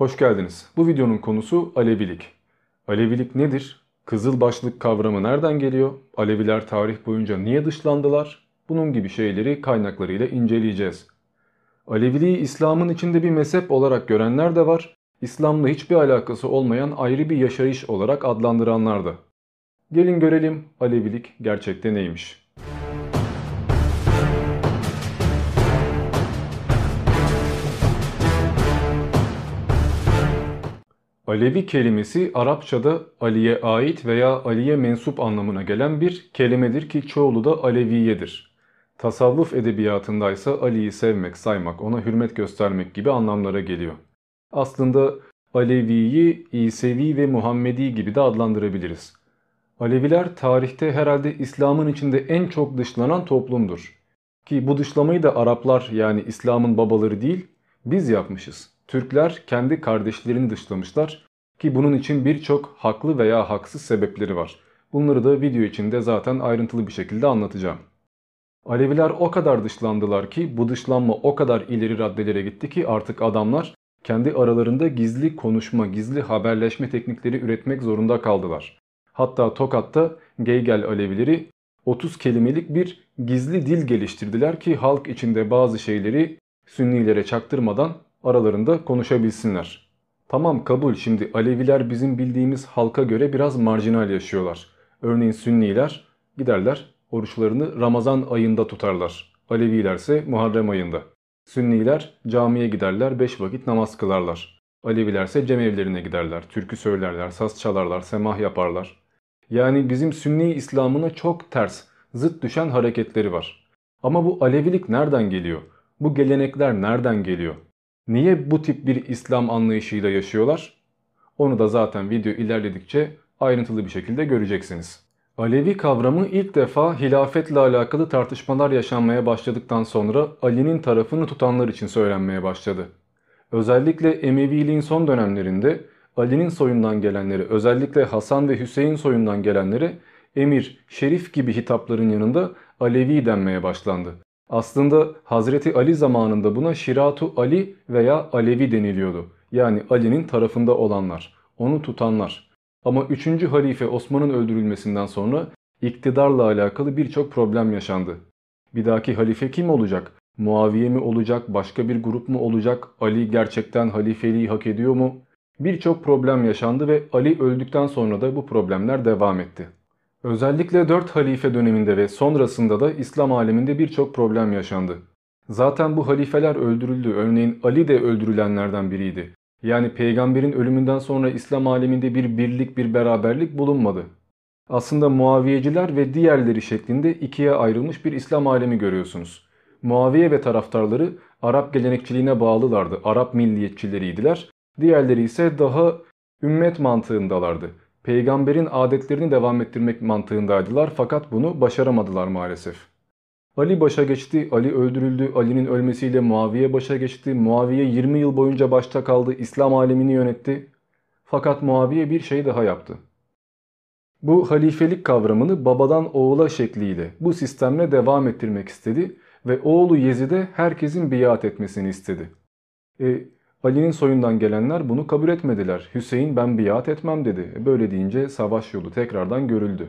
Hoş geldiniz. Bu videonun konusu Alevilik. Alevilik nedir? Kızıl başlık kavramı nereden geliyor? Aleviler tarih boyunca niye dışlandılar? Bunun gibi şeyleri kaynaklarıyla inceleyeceğiz. Aleviliği İslam'ın içinde bir mezhep olarak görenler de var. İslam'la hiçbir alakası olmayan ayrı bir yaşayış olarak adlandıranlar da. Gelin görelim Alevilik gerçekte neymiş. Alevi kelimesi Arapçada Ali'ye ait veya Ali'ye mensup anlamına gelen bir kelimedir ki çoğulu da Aleviyedir. Tasavvuf edebiyatında ise Ali'yi sevmek, saymak, ona hürmet göstermek gibi anlamlara geliyor. Aslında Alevi'yi İsevi ve Muhammedi gibi de adlandırabiliriz. Aleviler tarihte herhalde İslam'ın içinde en çok dışlanan toplumdur. Ki bu dışlamayı da Araplar yani İslam'ın babaları değil biz yapmışız. Türkler kendi kardeşlerini dışlamışlar ki bunun için birçok haklı veya haksız sebepleri var. Bunları da video içinde zaten ayrıntılı bir şekilde anlatacağım. Aleviler o kadar dışlandılar ki bu dışlanma o kadar ileri raddelere gitti ki artık adamlar kendi aralarında gizli konuşma, gizli haberleşme teknikleri üretmek zorunda kaldılar. Hatta Tokat'ta Geygel Alevileri 30 kelimelik bir gizli dil geliştirdiler ki halk içinde bazı şeyleri Sünnilere çaktırmadan aralarında konuşabilsinler. Tamam kabul şimdi Aleviler bizim bildiğimiz halka göre biraz marjinal yaşıyorlar. Örneğin Sünniler giderler oruçlarını Ramazan ayında tutarlar. Alevilerse Muharrem ayında. Sünniler camiye giderler 5 vakit namaz kılarlar. Alevilerse cemevlerine giderler, türkü söylerler, saz çalarlar, semah yaparlar. Yani bizim Sünni İslam'ına çok ters, zıt düşen hareketleri var. Ama bu Alevilik nereden geliyor? Bu gelenekler nereden geliyor? Niye bu tip bir İslam anlayışıyla yaşıyorlar? Onu da zaten video ilerledikçe ayrıntılı bir şekilde göreceksiniz. Alevi kavramı ilk defa hilafetle alakalı tartışmalar yaşanmaya başladıktan sonra Ali'nin tarafını tutanlar için söylenmeye başladı. Özellikle Emeviliğin son dönemlerinde Ali'nin soyundan gelenleri özellikle Hasan ve Hüseyin soyundan gelenlere emir, şerif gibi hitapların yanında Alevi denmeye başlandı. Aslında Hazreti Ali zamanında buna Şiratu Ali veya Alevi deniliyordu. Yani Ali'nin tarafında olanlar, onu tutanlar. Ama 3. halife Osman'ın öldürülmesinden sonra iktidarla alakalı birçok problem yaşandı. Bir dahaki halife kim olacak? Muaviye mi olacak? Başka bir grup mu olacak? Ali gerçekten halifeliği hak ediyor mu? Birçok problem yaşandı ve Ali öldükten sonra da bu problemler devam etti. Özellikle 4 halife döneminde ve sonrasında da İslam aleminde birçok problem yaşandı. Zaten bu halifeler öldürüldü. Örneğin Ali de öldürülenlerden biriydi. Yani peygamberin ölümünden sonra İslam aleminde bir birlik bir beraberlik bulunmadı. Aslında Muaviyeciler ve diğerleri şeklinde ikiye ayrılmış bir İslam alemi görüyorsunuz. Muaviye ve taraftarları Arap gelenekçiliğine bağlılardı. Arap milliyetçileriydiler. Diğerleri ise daha ümmet mantığındalardı peygamberin adetlerini devam ettirmek mantığındaydılar fakat bunu başaramadılar maalesef. Ali başa geçti, Ali öldürüldü, Ali'nin ölmesiyle Muaviye başa geçti, Muaviye 20 yıl boyunca başta kaldı, İslam alemini yönetti. Fakat Muaviye bir şey daha yaptı. Bu halifelik kavramını babadan oğula şekliyle bu sistemle devam ettirmek istedi ve oğlu Yezid'e herkesin biat etmesini istedi. E, Ali'nin soyundan gelenler bunu kabul etmediler. Hüseyin ben biat etmem dedi. E, böyle deyince savaş yolu tekrardan görüldü.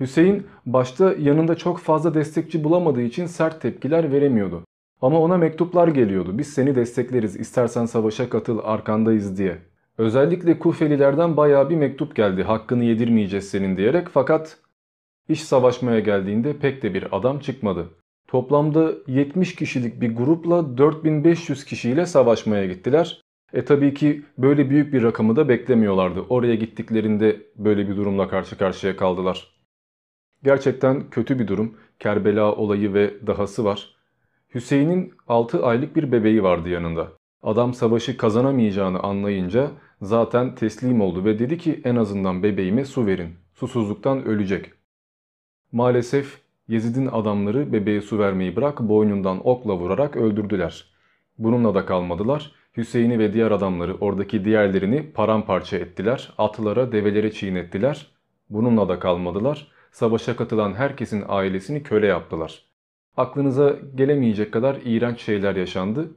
Hüseyin başta yanında çok fazla destekçi bulamadığı için sert tepkiler veremiyordu. Ama ona mektuplar geliyordu. Biz seni destekleriz istersen savaşa katıl arkandayız diye. Özellikle Kufelilerden baya bir mektup geldi hakkını yedirmeyeceğiz senin diyerek fakat iş savaşmaya geldiğinde pek de bir adam çıkmadı. Toplamda 70 kişilik bir grupla 4500 kişiyle savaşmaya gittiler. E tabii ki böyle büyük bir rakamı da beklemiyorlardı. Oraya gittiklerinde böyle bir durumla karşı karşıya kaldılar. Gerçekten kötü bir durum. Kerbela olayı ve dahası var. Hüseyin'in 6 aylık bir bebeği vardı yanında. Adam savaşı kazanamayacağını anlayınca zaten teslim oldu ve dedi ki en azından bebeğime su verin. Susuzluktan ölecek. Maalesef Yezid'in adamları bebeğe su vermeyi bırak boynundan okla vurarak öldürdüler. Bununla da kalmadılar. Hüseyin'i ve diğer adamları oradaki diğerlerini paramparça ettiler. Atlara develere çiğnettiler. Bununla da kalmadılar. Savaşa katılan herkesin ailesini köle yaptılar. Aklınıza gelemeyecek kadar iğrenç şeyler yaşandı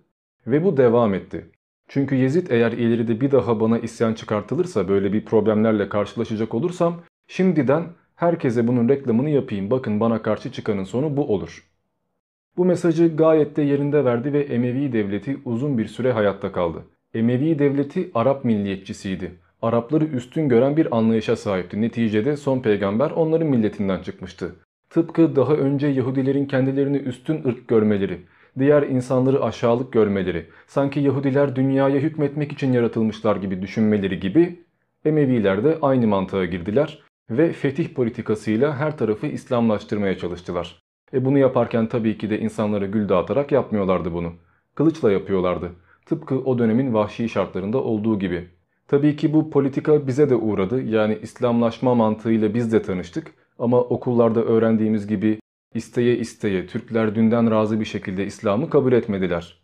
ve bu devam etti. Çünkü Yezid eğer ileride bir daha bana isyan çıkartılırsa böyle bir problemlerle karşılaşacak olursam şimdiden herkese bunun reklamını yapayım. Bakın bana karşı çıkanın sonu bu olur. Bu mesajı gayet de yerinde verdi ve Emevi devleti uzun bir süre hayatta kaldı. Emevi devleti Arap milliyetçisiydi. Arapları üstün gören bir anlayışa sahipti. Neticede son peygamber onların milletinden çıkmıştı. Tıpkı daha önce Yahudilerin kendilerini üstün ırk görmeleri, diğer insanları aşağılık görmeleri, sanki Yahudiler dünyaya hükmetmek için yaratılmışlar gibi düşünmeleri gibi Emeviler de aynı mantığa girdiler ve fetih politikasıyla her tarafı İslamlaştırmaya çalıştılar. E bunu yaparken tabii ki de insanlara gül dağıtarak yapmıyorlardı bunu. Kılıçla yapıyorlardı. Tıpkı o dönemin vahşi şartlarında olduğu gibi. Tabii ki bu politika bize de uğradı. Yani İslamlaşma mantığıyla biz de tanıştık. Ama okullarda öğrendiğimiz gibi isteye isteye Türkler dünden razı bir şekilde İslam'ı kabul etmediler.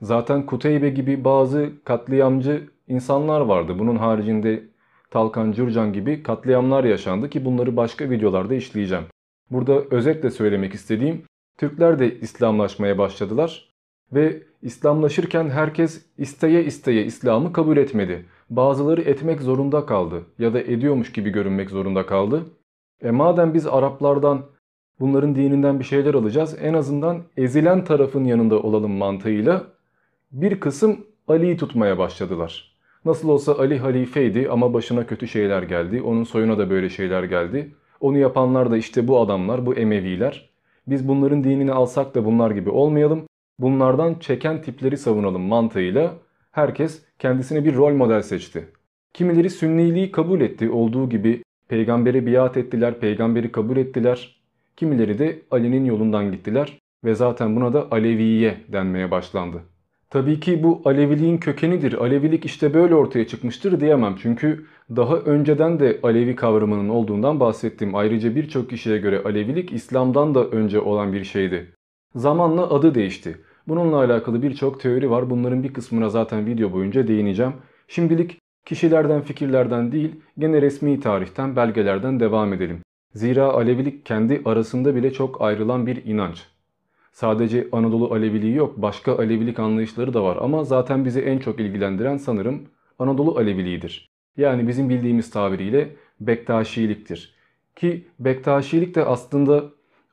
Zaten Kuteybe gibi bazı katliamcı insanlar vardı. Bunun haricinde Talkan Cürcan gibi katliamlar yaşandı ki bunları başka videolarda işleyeceğim. Burada özetle söylemek istediğim Türkler de İslamlaşmaya başladılar ve İslamlaşırken herkes isteye isteye İslam'ı kabul etmedi. Bazıları etmek zorunda kaldı ya da ediyormuş gibi görünmek zorunda kaldı. E madem biz Araplardan bunların dininden bir şeyler alacağız en azından ezilen tarafın yanında olalım mantığıyla bir kısım Ali'yi tutmaya başladılar. Nasıl olsa Ali halifeydi ama başına kötü şeyler geldi. Onun soyuna da böyle şeyler geldi. Onu yapanlar da işte bu adamlar, bu Emeviler. Biz bunların dinini alsak da bunlar gibi olmayalım. Bunlardan çeken tipleri savunalım mantığıyla herkes kendisine bir rol model seçti. Kimileri sünniliği kabul etti olduğu gibi peygambere biat ettiler, peygamberi kabul ettiler. Kimileri de Ali'nin yolundan gittiler ve zaten buna da Aleviye denmeye başlandı. Tabii ki bu Aleviliğin kökenidir, Alevilik işte böyle ortaya çıkmıştır diyemem. Çünkü daha önceden de Alevi kavramının olduğundan bahsettim. Ayrıca birçok kişiye göre Alevilik İslam'dan da önce olan bir şeydi. Zamanla adı değişti. Bununla alakalı birçok teori var. Bunların bir kısmına zaten video boyunca değineceğim. Şimdilik kişilerden, fikirlerden değil, gene resmi tarihten, belgelerden devam edelim. Zira Alevilik kendi arasında bile çok ayrılan bir inanç. Sadece Anadolu Aleviliği yok, başka Alevilik anlayışları da var ama zaten bizi en çok ilgilendiren sanırım Anadolu Aleviliğidir. Yani bizim bildiğimiz tabiriyle Bektaşiliktir. Ki Bektaşilik de aslında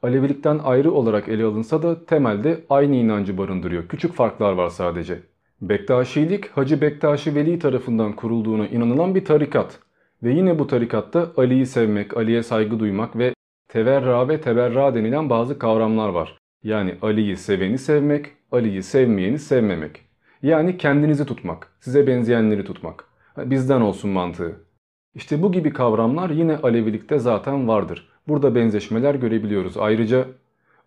Alevilikten ayrı olarak ele alınsa da temelde aynı inancı barındırıyor. Küçük farklar var sadece. Bektaşilik Hacı Bektaşi Veli tarafından kurulduğuna inanılan bir tarikat. Ve yine bu tarikatta Ali'yi sevmek, Ali'ye saygı duymak ve teverra ve teberra denilen bazı kavramlar var. Yani Ali'yi seveni sevmek, Ali'yi sevmeyeni sevmemek. Yani kendinizi tutmak, size benzeyenleri tutmak. Bizden olsun mantığı. İşte bu gibi kavramlar yine Alevilikte zaten vardır. Burada benzeşmeler görebiliyoruz. Ayrıca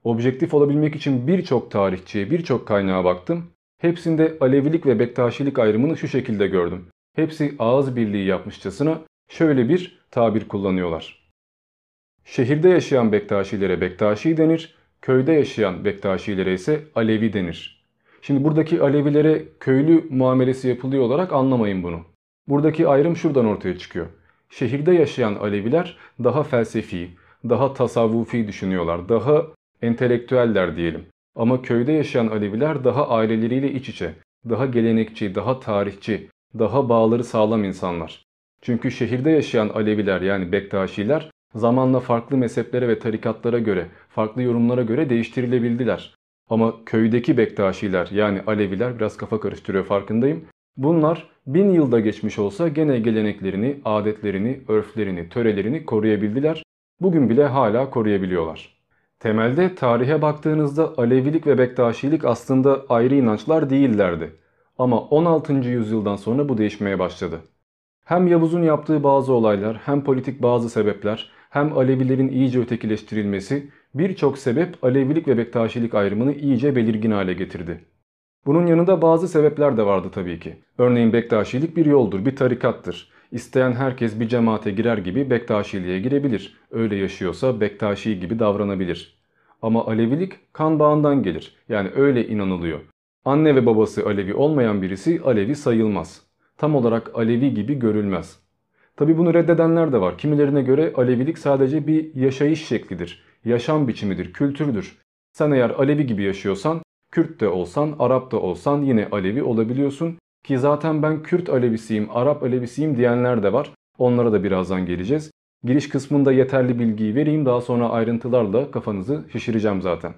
objektif olabilmek için birçok tarihçiye, birçok kaynağa baktım. Hepsinde Alevilik ve Bektaşilik ayrımını şu şekilde gördüm. Hepsi ağız birliği yapmışçasına şöyle bir tabir kullanıyorlar. Şehirde yaşayan Bektaşilere Bektaşi denir, köyde yaşayan Bektaşilere ise Alevi denir. Şimdi buradaki Alevilere köylü muamelesi yapılıyor olarak anlamayın bunu. Buradaki ayrım şuradan ortaya çıkıyor. Şehirde yaşayan Aleviler daha felsefi, daha tasavvufi düşünüyorlar, daha entelektüeller diyelim. Ama köyde yaşayan Aleviler daha aileleriyle iç içe, daha gelenekçi, daha tarihçi, daha bağları sağlam insanlar. Çünkü şehirde yaşayan Aleviler yani Bektaşiler zamanla farklı mezheplere ve tarikatlara göre, farklı yorumlara göre değiştirilebildiler. Ama köydeki Bektaşiler yani Aleviler biraz kafa karıştırıyor farkındayım. Bunlar bin yılda geçmiş olsa gene geleneklerini, adetlerini, örflerini, törelerini koruyabildiler. Bugün bile hala koruyabiliyorlar. Temelde tarihe baktığınızda Alevilik ve Bektaşilik aslında ayrı inançlar değillerdi. Ama 16. yüzyıldan sonra bu değişmeye başladı. Hem Yavuz'un yaptığı bazı olaylar, hem politik bazı sebepler, hem Alevilerin iyice ötekileştirilmesi birçok sebep Alevilik ve Bektaşilik ayrımını iyice belirgin hale getirdi. Bunun yanında bazı sebepler de vardı tabii ki. Örneğin Bektaşilik bir yoldur, bir tarikattır. İsteyen herkes bir cemaate girer gibi Bektaşiliğe girebilir. Öyle yaşıyorsa Bektaşi gibi davranabilir. Ama Alevilik kan bağından gelir. Yani öyle inanılıyor. Anne ve babası Alevi olmayan birisi Alevi sayılmaz. Tam olarak Alevi gibi görülmez. Tabi bunu reddedenler de var. Kimilerine göre Alevilik sadece bir yaşayış şeklidir. Yaşam biçimidir, kültürdür. Sen eğer Alevi gibi yaşıyorsan, Kürt de olsan, Arap da olsan yine Alevi olabiliyorsun Ki zaten ben Kürt Alevisiyim, Arap Alevisiyim diyenler de var. Onlara da birazdan geleceğiz. Giriş kısmında yeterli bilgiyi vereyim daha sonra ayrıntılarla kafanızı şişireceğim zaten.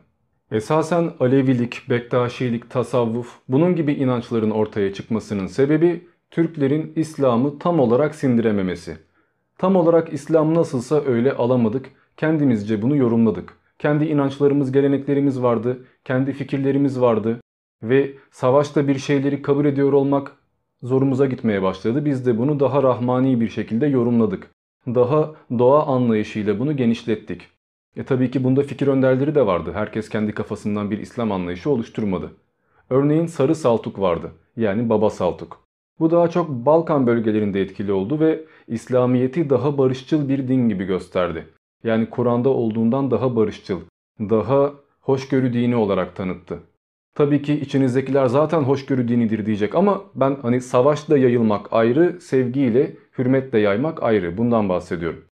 Esasen Alevilik, Bektaşilik, tasavvuf bunun gibi inançların ortaya çıkmasının sebebi Türklerin İslam'ı tam olarak sindirememesi. Tam olarak İslam nasılsa öyle alamadık, kendimizce bunu yorumladık. Kendi inançlarımız, geleneklerimiz vardı, kendi fikirlerimiz vardı ve savaşta bir şeyleri kabul ediyor olmak zorumuza gitmeye başladı. Biz de bunu daha rahmani bir şekilde yorumladık. Daha doğa anlayışıyla bunu genişlettik. E tabii ki bunda fikir önderleri de vardı. Herkes kendi kafasından bir İslam anlayışı oluşturmadı. Örneğin Sarı Saltuk vardı. Yani Baba Saltuk. Bu daha çok Balkan bölgelerinde etkili oldu ve İslamiyet'i daha barışçıl bir din gibi gösterdi. Yani Kur'an'da olduğundan daha barışçıl, daha hoşgörü dini olarak tanıttı. Tabii ki içinizdekiler zaten hoşgörü dinidir diyecek ama ben hani savaşla yayılmak ayrı, sevgiyle, hürmetle yaymak ayrı. Bundan bahsediyorum.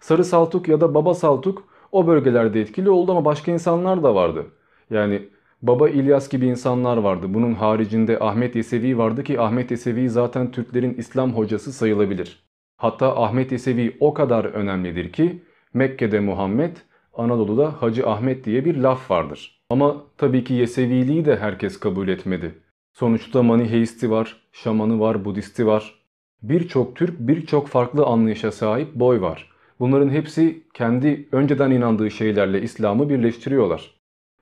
Sarı Saltuk ya da Baba Saltuk o bölgelerde etkili oldu ama başka insanlar da vardı. Yani Baba İlyas gibi insanlar vardı. Bunun haricinde Ahmet Yesevi vardı ki Ahmet Yesevi zaten Türklerin İslam hocası sayılabilir. Hatta Ahmet Yesevi o kadar önemlidir ki Mekke'de Muhammed, Anadolu'da Hacı Ahmet diye bir laf vardır. Ama tabii ki Yeseviliği de herkes kabul etmedi. Sonuçta Maniheisti var, Şamanı var, Budisti var. Birçok Türk birçok farklı anlayışa sahip boy var. Bunların hepsi kendi önceden inandığı şeylerle İslam'ı birleştiriyorlar.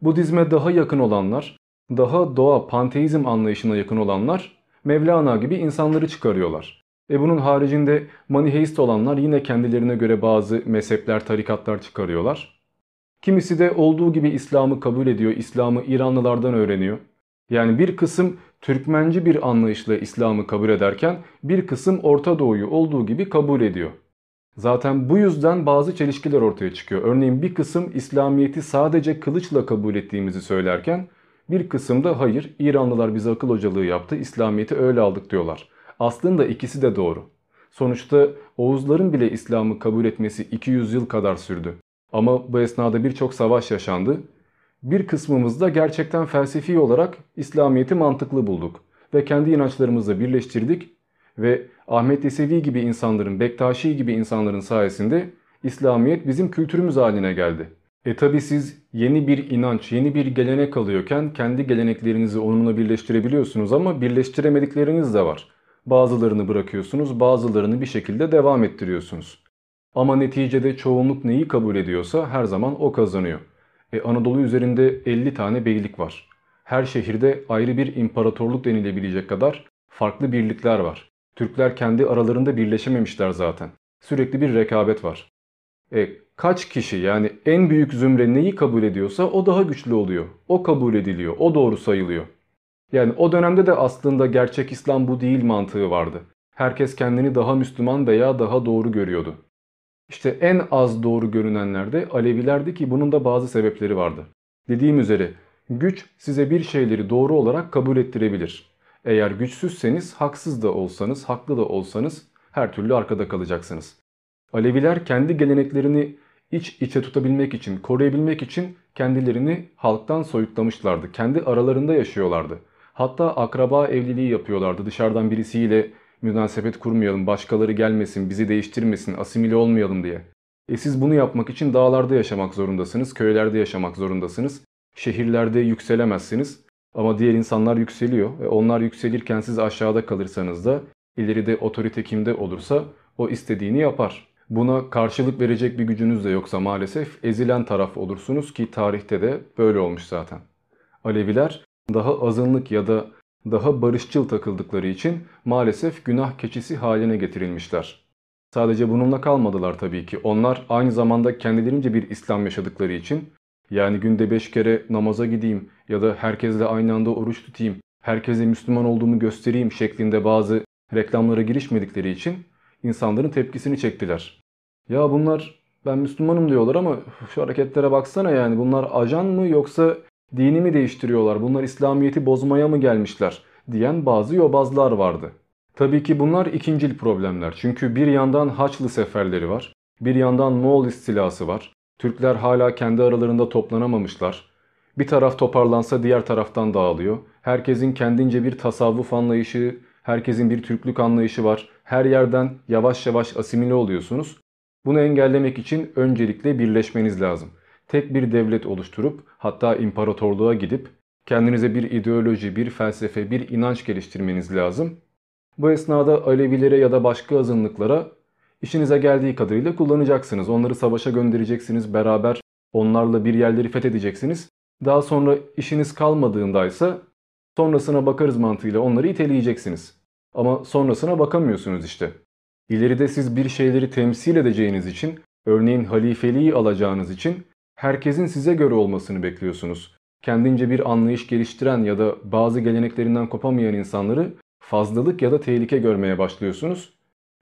Budizme daha yakın olanlar, daha doğa panteizm anlayışına yakın olanlar Mevlana gibi insanları çıkarıyorlar. E bunun haricinde maniheist olanlar yine kendilerine göre bazı mezhepler, tarikatlar çıkarıyorlar. Kimisi de olduğu gibi İslam'ı kabul ediyor, İslam'ı İranlılardan öğreniyor. Yani bir kısım Türkmenci bir anlayışla İslam'ı kabul ederken bir kısım Orta Doğu'yu olduğu gibi kabul ediyor. Zaten bu yüzden bazı çelişkiler ortaya çıkıyor. Örneğin bir kısım İslamiyet'i sadece kılıçla kabul ettiğimizi söylerken bir kısım da hayır İranlılar bize akıl hocalığı yaptı İslamiyet'i öyle aldık diyorlar. Aslında ikisi de doğru. Sonuçta Oğuzların bile İslam'ı kabul etmesi 200 yıl kadar sürdü. Ama bu esnada birçok savaş yaşandı. Bir kısmımız da gerçekten felsefi olarak İslamiyet'i mantıklı bulduk ve kendi inançlarımızla birleştirdik ve Ahmet Yesevi gibi insanların, Bektaşi gibi insanların sayesinde İslamiyet bizim kültürümüz haline geldi. E tabi siz yeni bir inanç, yeni bir gelenek alıyorken kendi geleneklerinizi onunla birleştirebiliyorsunuz ama birleştiremedikleriniz de var. Bazılarını bırakıyorsunuz, bazılarını bir şekilde devam ettiriyorsunuz. Ama neticede çoğunluk neyi kabul ediyorsa her zaman o kazanıyor. E Anadolu üzerinde 50 tane beylik var. Her şehirde ayrı bir imparatorluk denilebilecek kadar farklı birlikler var. Türkler kendi aralarında birleşememişler zaten. Sürekli bir rekabet var. E, kaç kişi yani en büyük zümre neyi kabul ediyorsa o daha güçlü oluyor. O kabul ediliyor, o doğru sayılıyor. Yani o dönemde de aslında gerçek İslam bu değil mantığı vardı. Herkes kendini daha Müslüman veya daha doğru görüyordu. İşte en az doğru görünenler de Alevilerdi ki bunun da bazı sebepleri vardı. Dediğim üzere güç size bir şeyleri doğru olarak kabul ettirebilir. Eğer güçsüzseniz haksız da olsanız, haklı da olsanız her türlü arkada kalacaksınız. Aleviler kendi geleneklerini iç içe tutabilmek için, koruyabilmek için kendilerini halktan soyutlamışlardı. Kendi aralarında yaşıyorlardı. Hatta akraba evliliği yapıyorlardı. Dışarıdan birisiyle münasebet kurmayalım, başkaları gelmesin, bizi değiştirmesin, asimile olmayalım diye. E siz bunu yapmak için dağlarda yaşamak zorundasınız, köylerde yaşamak zorundasınız. Şehirlerde yükselemezsiniz. Ama diğer insanlar yükseliyor ve onlar yükselirken siz aşağıda kalırsanız da ileride otorite kimde olursa o istediğini yapar. Buna karşılık verecek bir gücünüz de yoksa maalesef ezilen taraf olursunuz ki tarihte de böyle olmuş zaten. Aleviler daha azınlık ya da daha barışçıl takıldıkları için maalesef günah keçisi haline getirilmişler. Sadece bununla kalmadılar tabii ki. Onlar aynı zamanda kendilerince bir İslam yaşadıkları için yani günde beş kere namaza gideyim ya da herkesle aynı anda oruç tutayım, herkese Müslüman olduğumu göstereyim şeklinde bazı reklamlara girişmedikleri için insanların tepkisini çektiler. Ya bunlar ben Müslümanım diyorlar ama şu hareketlere baksana yani. Bunlar ajan mı yoksa dini mi değiştiriyorlar, bunlar İslamiyet'i bozmaya mı gelmişler? diyen bazı yobazlar vardı. Tabii ki bunlar ikincil problemler. Çünkü bir yandan Haçlı seferleri var, bir yandan Moğol istilası var, Türkler hala kendi aralarında toplanamamışlar. Bir taraf toparlansa diğer taraftan dağılıyor. Herkesin kendince bir tasavvuf anlayışı, herkesin bir Türklük anlayışı var. Her yerden yavaş yavaş asimile oluyorsunuz. Bunu engellemek için öncelikle birleşmeniz lazım. Tek bir devlet oluşturup hatta imparatorluğa gidip kendinize bir ideoloji, bir felsefe, bir inanç geliştirmeniz lazım. Bu esnada Alevilere ya da başka azınlıklara işinize geldiği kadarıyla kullanacaksınız. Onları savaşa göndereceksiniz, beraber onlarla bir yerleri fethedeceksiniz. Daha sonra işiniz kalmadığında ise sonrasına bakarız mantığıyla onları iteleyeceksiniz. Ama sonrasına bakamıyorsunuz işte. İleride siz bir şeyleri temsil edeceğiniz için, örneğin halifeliği alacağınız için herkesin size göre olmasını bekliyorsunuz. Kendince bir anlayış geliştiren ya da bazı geleneklerinden kopamayan insanları fazlalık ya da tehlike görmeye başlıyorsunuz.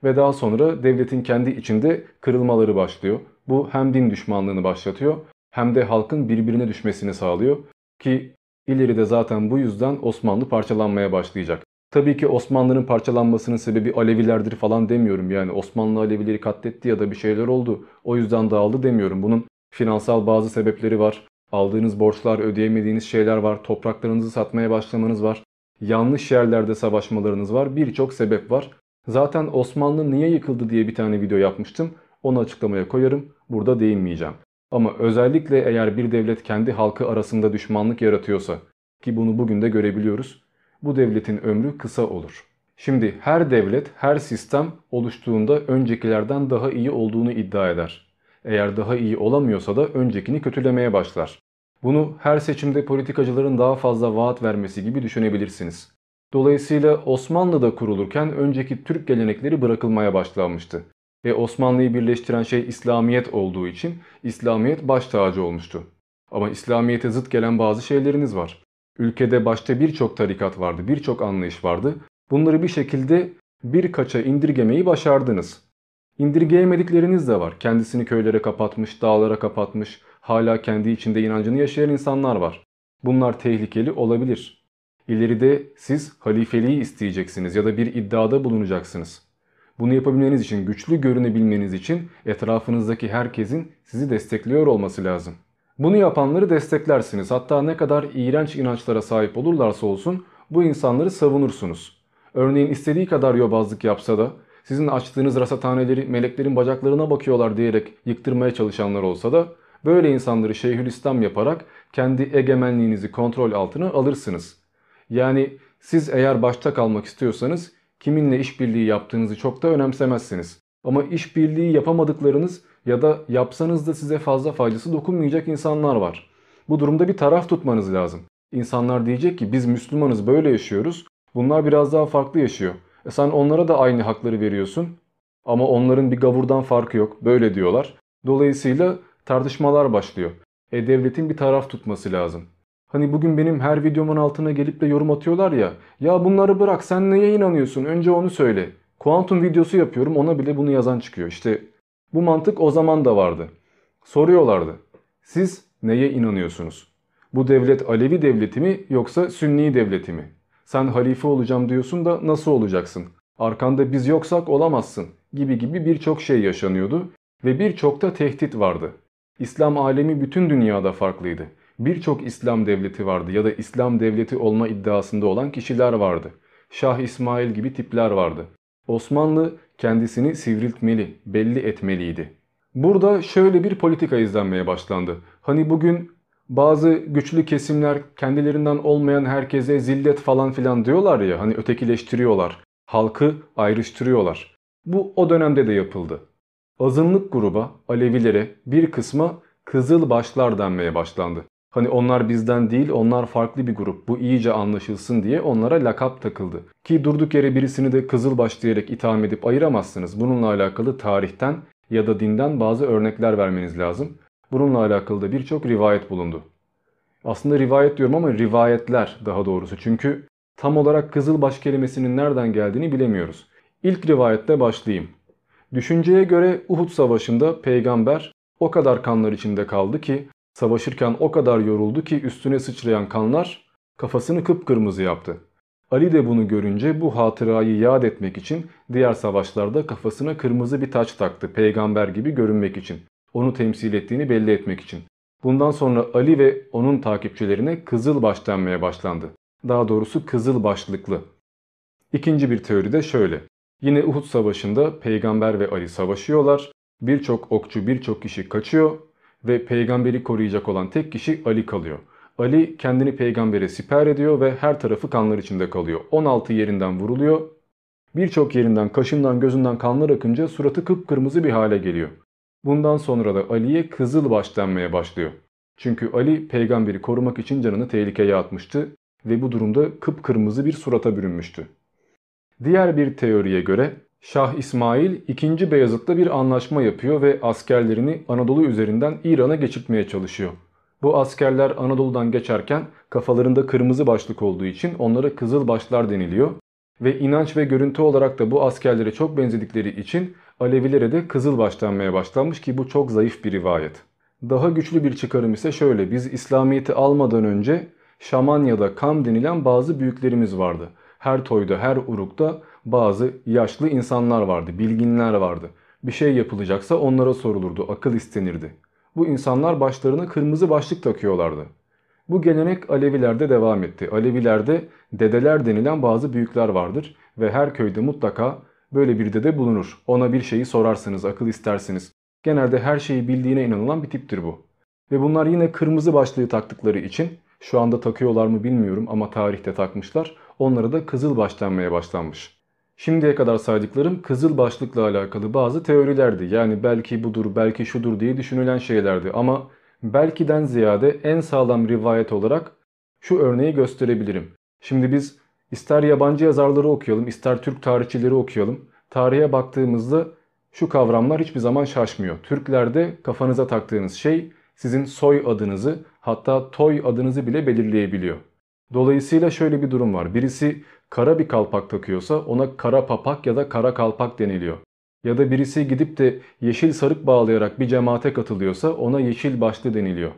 Ve daha sonra devletin kendi içinde kırılmaları başlıyor. Bu hem din düşmanlığını başlatıyor hem de halkın birbirine düşmesini sağlıyor. Ki ileride zaten bu yüzden Osmanlı parçalanmaya başlayacak. Tabii ki Osmanlı'nın parçalanmasının sebebi Alevilerdir falan demiyorum. Yani Osmanlı Alevileri katletti ya da bir şeyler oldu. O yüzden dağıldı demiyorum. Bunun finansal bazı sebepleri var. Aldığınız borçlar, ödeyemediğiniz şeyler var. Topraklarınızı satmaya başlamanız var. Yanlış yerlerde savaşmalarınız var. Birçok sebep var. Zaten Osmanlı niye yıkıldı diye bir tane video yapmıştım. Onu açıklamaya koyarım. Burada değinmeyeceğim. Ama özellikle eğer bir devlet kendi halkı arasında düşmanlık yaratıyorsa ki bunu bugün de görebiliyoruz. Bu devletin ömrü kısa olur. Şimdi her devlet, her sistem oluştuğunda öncekilerden daha iyi olduğunu iddia eder. Eğer daha iyi olamıyorsa da öncekini kötülemeye başlar. Bunu her seçimde politikacıların daha fazla vaat vermesi gibi düşünebilirsiniz. Dolayısıyla Osmanlı'da kurulurken önceki Türk gelenekleri bırakılmaya başlanmıştı. Ve Osmanlı'yı birleştiren şey İslamiyet olduğu için İslamiyet baş tacı olmuştu. Ama İslamiyet'e zıt gelen bazı şeyleriniz var. Ülkede başta birçok tarikat vardı, birçok anlayış vardı. Bunları bir şekilde birkaça indirgemeyi başardınız. İndirgeyemedikleriniz de var. Kendisini köylere kapatmış, dağlara kapatmış, hala kendi içinde inancını yaşayan insanlar var. Bunlar tehlikeli olabilir. İleride siz halifeliği isteyeceksiniz ya da bir iddiada bulunacaksınız. Bunu yapabilmeniz için, güçlü görünebilmeniz için etrafınızdaki herkesin sizi destekliyor olması lazım. Bunu yapanları desteklersiniz. Hatta ne kadar iğrenç inançlara sahip olurlarsa olsun bu insanları savunursunuz. Örneğin istediği kadar yobazlık yapsa da sizin açtığınız rasathaneleri meleklerin bacaklarına bakıyorlar diyerek yıktırmaya çalışanlar olsa da böyle insanları Şeyhülislam yaparak kendi egemenliğinizi kontrol altına alırsınız. Yani siz eğer başta kalmak istiyorsanız kiminle işbirliği yaptığınızı çok da önemsemezsiniz. Ama işbirliği yapamadıklarınız ya da yapsanız da size fazla faydası dokunmayacak insanlar var. Bu durumda bir taraf tutmanız lazım. İnsanlar diyecek ki biz Müslümanız böyle yaşıyoruz. Bunlar biraz daha farklı yaşıyor. E sen onlara da aynı hakları veriyorsun. Ama onların bir gavurdan farkı yok. Böyle diyorlar. Dolayısıyla tartışmalar başlıyor. E devletin bir taraf tutması lazım. Hani bugün benim her videomun altına gelip de yorum atıyorlar ya. Ya bunları bırak sen neye inanıyorsun önce onu söyle. Kuantum videosu yapıyorum ona bile bunu yazan çıkıyor. İşte bu mantık o zaman da vardı. Soruyorlardı. Siz neye inanıyorsunuz? Bu devlet Alevi devleti mi yoksa Sünni devleti mi? Sen halife olacağım diyorsun da nasıl olacaksın? Arkanda biz yoksak olamazsın gibi gibi birçok şey yaşanıyordu ve birçok da tehdit vardı. İslam alemi bütün dünyada farklıydı. Birçok İslam devleti vardı ya da İslam devleti olma iddiasında olan kişiler vardı. Şah İsmail gibi tipler vardı. Osmanlı kendisini sivriltmeli, belli etmeliydi. Burada şöyle bir politika izlenmeye başlandı. Hani bugün bazı güçlü kesimler kendilerinden olmayan herkese zillet falan filan diyorlar ya hani ötekileştiriyorlar. Halkı ayrıştırıyorlar. Bu o dönemde de yapıldı. Azınlık gruba, Alevilere bir kısma Kızıl Başlar denmeye başlandı. Hani onlar bizden değil onlar farklı bir grup bu iyice anlaşılsın diye onlara lakap takıldı. Ki durduk yere birisini de Kızılbaş diyerek itham edip ayıramazsınız. Bununla alakalı tarihten ya da dinden bazı örnekler vermeniz lazım. Bununla alakalı da birçok rivayet bulundu. Aslında rivayet diyorum ama rivayetler daha doğrusu. Çünkü tam olarak Kızılbaş kelimesinin nereden geldiğini bilemiyoruz. İlk rivayette başlayayım. Düşünceye göre Uhud Savaşı'nda peygamber o kadar kanlar içinde kaldı ki Savaşırken o kadar yoruldu ki üstüne sıçrayan kanlar kafasını kıpkırmızı yaptı. Ali de bunu görünce bu hatırayı yad etmek için diğer savaşlarda kafasına kırmızı bir taç taktı peygamber gibi görünmek için. Onu temsil ettiğini belli etmek için. Bundan sonra Ali ve onun takipçilerine Kızılbaş denmeye başlandı. Daha doğrusu kızıl başlıklı. İkinci bir teori de şöyle. Yine Uhud Savaşı'nda peygamber ve Ali savaşıyorlar. Birçok okçu birçok kişi kaçıyor ve peygamberi koruyacak olan tek kişi Ali kalıyor. Ali kendini peygambere siper ediyor ve her tarafı kanlar içinde kalıyor. 16 yerinden vuruluyor. Birçok yerinden kaşından gözünden kanlar akınca suratı kıpkırmızı bir hale geliyor. Bundan sonra da Ali'ye Kızılbaş denmeye başlıyor. Çünkü Ali peygamberi korumak için canını tehlikeye atmıştı ve bu durumda kıpkırmızı bir surata bürünmüştü. Diğer bir teoriye göre Şah İsmail 2. Beyazıt'la bir anlaşma yapıyor ve askerlerini Anadolu üzerinden İran'a geçirtmeye çalışıyor. Bu askerler Anadolu'dan geçerken kafalarında kırmızı başlık olduğu için onlara kızıl başlar deniliyor. Ve inanç ve görüntü olarak da bu askerlere çok benzedikleri için Alevilere de kızıl başlanmaya başlanmış ki bu çok zayıf bir rivayet. Daha güçlü bir çıkarım ise şöyle biz İslamiyet'i almadan önce Şaman ya da Kam denilen bazı büyüklerimiz vardı. Her toyda her urukta bazı yaşlı insanlar vardı, bilginler vardı. Bir şey yapılacaksa onlara sorulurdu, akıl istenirdi. Bu insanlar başlarına kırmızı başlık takıyorlardı. Bu gelenek Alevilerde devam etti. Alevilerde dedeler denilen bazı büyükler vardır ve her köyde mutlaka böyle bir dede bulunur. Ona bir şeyi sorarsınız, akıl istersiniz. Genelde her şeyi bildiğine inanılan bir tiptir bu. Ve bunlar yine kırmızı başlığı taktıkları için şu anda takıyorlar mı bilmiyorum ama tarihte takmışlar. Onlara da kızıl başlanmaya başlanmış. Şimdiye kadar saydıklarım kızıl başlıkla alakalı bazı teorilerdi. Yani belki budur, belki şudur diye düşünülen şeylerdi. Ama belkiden ziyade en sağlam rivayet olarak şu örneği gösterebilirim. Şimdi biz ister yabancı yazarları okuyalım, ister Türk tarihçileri okuyalım. Tarihe baktığımızda şu kavramlar hiçbir zaman şaşmıyor. Türklerde kafanıza taktığınız şey sizin soy adınızı hatta toy adınızı bile belirleyebiliyor. Dolayısıyla şöyle bir durum var. Birisi kara bir kalpak takıyorsa ona kara papak ya da kara kalpak deniliyor. Ya da birisi gidip de yeşil sarık bağlayarak bir cemaate katılıyorsa ona yeşil başlı deniliyor.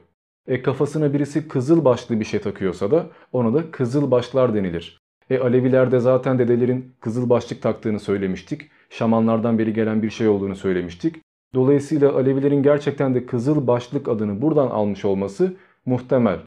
E kafasına birisi kızıl başlı bir şey takıyorsa da ona da kızıl başlar denilir. E Alevilerde zaten dedelerin kızıl başlık taktığını söylemiştik. Şamanlardan beri gelen bir şey olduğunu söylemiştik. Dolayısıyla Alevilerin gerçekten de kızıl başlık adını buradan almış olması muhtemel.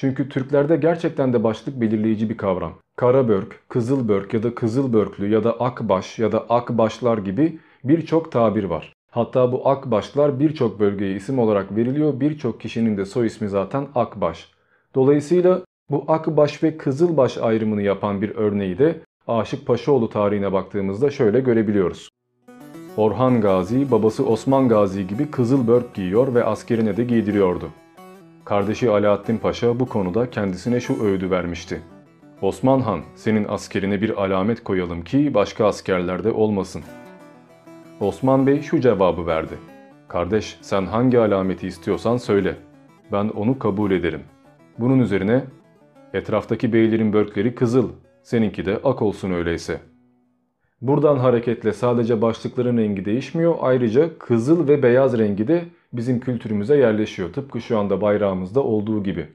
Çünkü Türklerde gerçekten de başlık belirleyici bir kavram. Karabörk, Kızılbörk ya da Kızılbörklü ya da Akbaş ya da Akbaşlar gibi birçok tabir var. Hatta bu Akbaşlar birçok bölgeye isim olarak veriliyor. Birçok kişinin de soy ismi zaten Akbaş. Dolayısıyla bu Akbaş ve Kızılbaş ayrımını yapan bir örneği de Aşık Paşaoğlu tarihine baktığımızda şöyle görebiliyoruz. Orhan Gazi babası Osman Gazi gibi kızıl börk giyiyor ve askerine de giydiriyordu. Kardeşi Alaaddin Paşa bu konuda kendisine şu öğüdü vermişti. Osman Han senin askerine bir alamet koyalım ki başka askerlerde olmasın. Osman Bey şu cevabı verdi. Kardeş sen hangi alameti istiyorsan söyle. Ben onu kabul ederim. Bunun üzerine etraftaki beylerin börkleri kızıl, seninki de ak olsun öyleyse. Buradan hareketle sadece başlıkların rengi değişmiyor. Ayrıca kızıl ve beyaz rengi de bizim kültürümüze yerleşiyor. Tıpkı şu anda bayrağımızda olduğu gibi.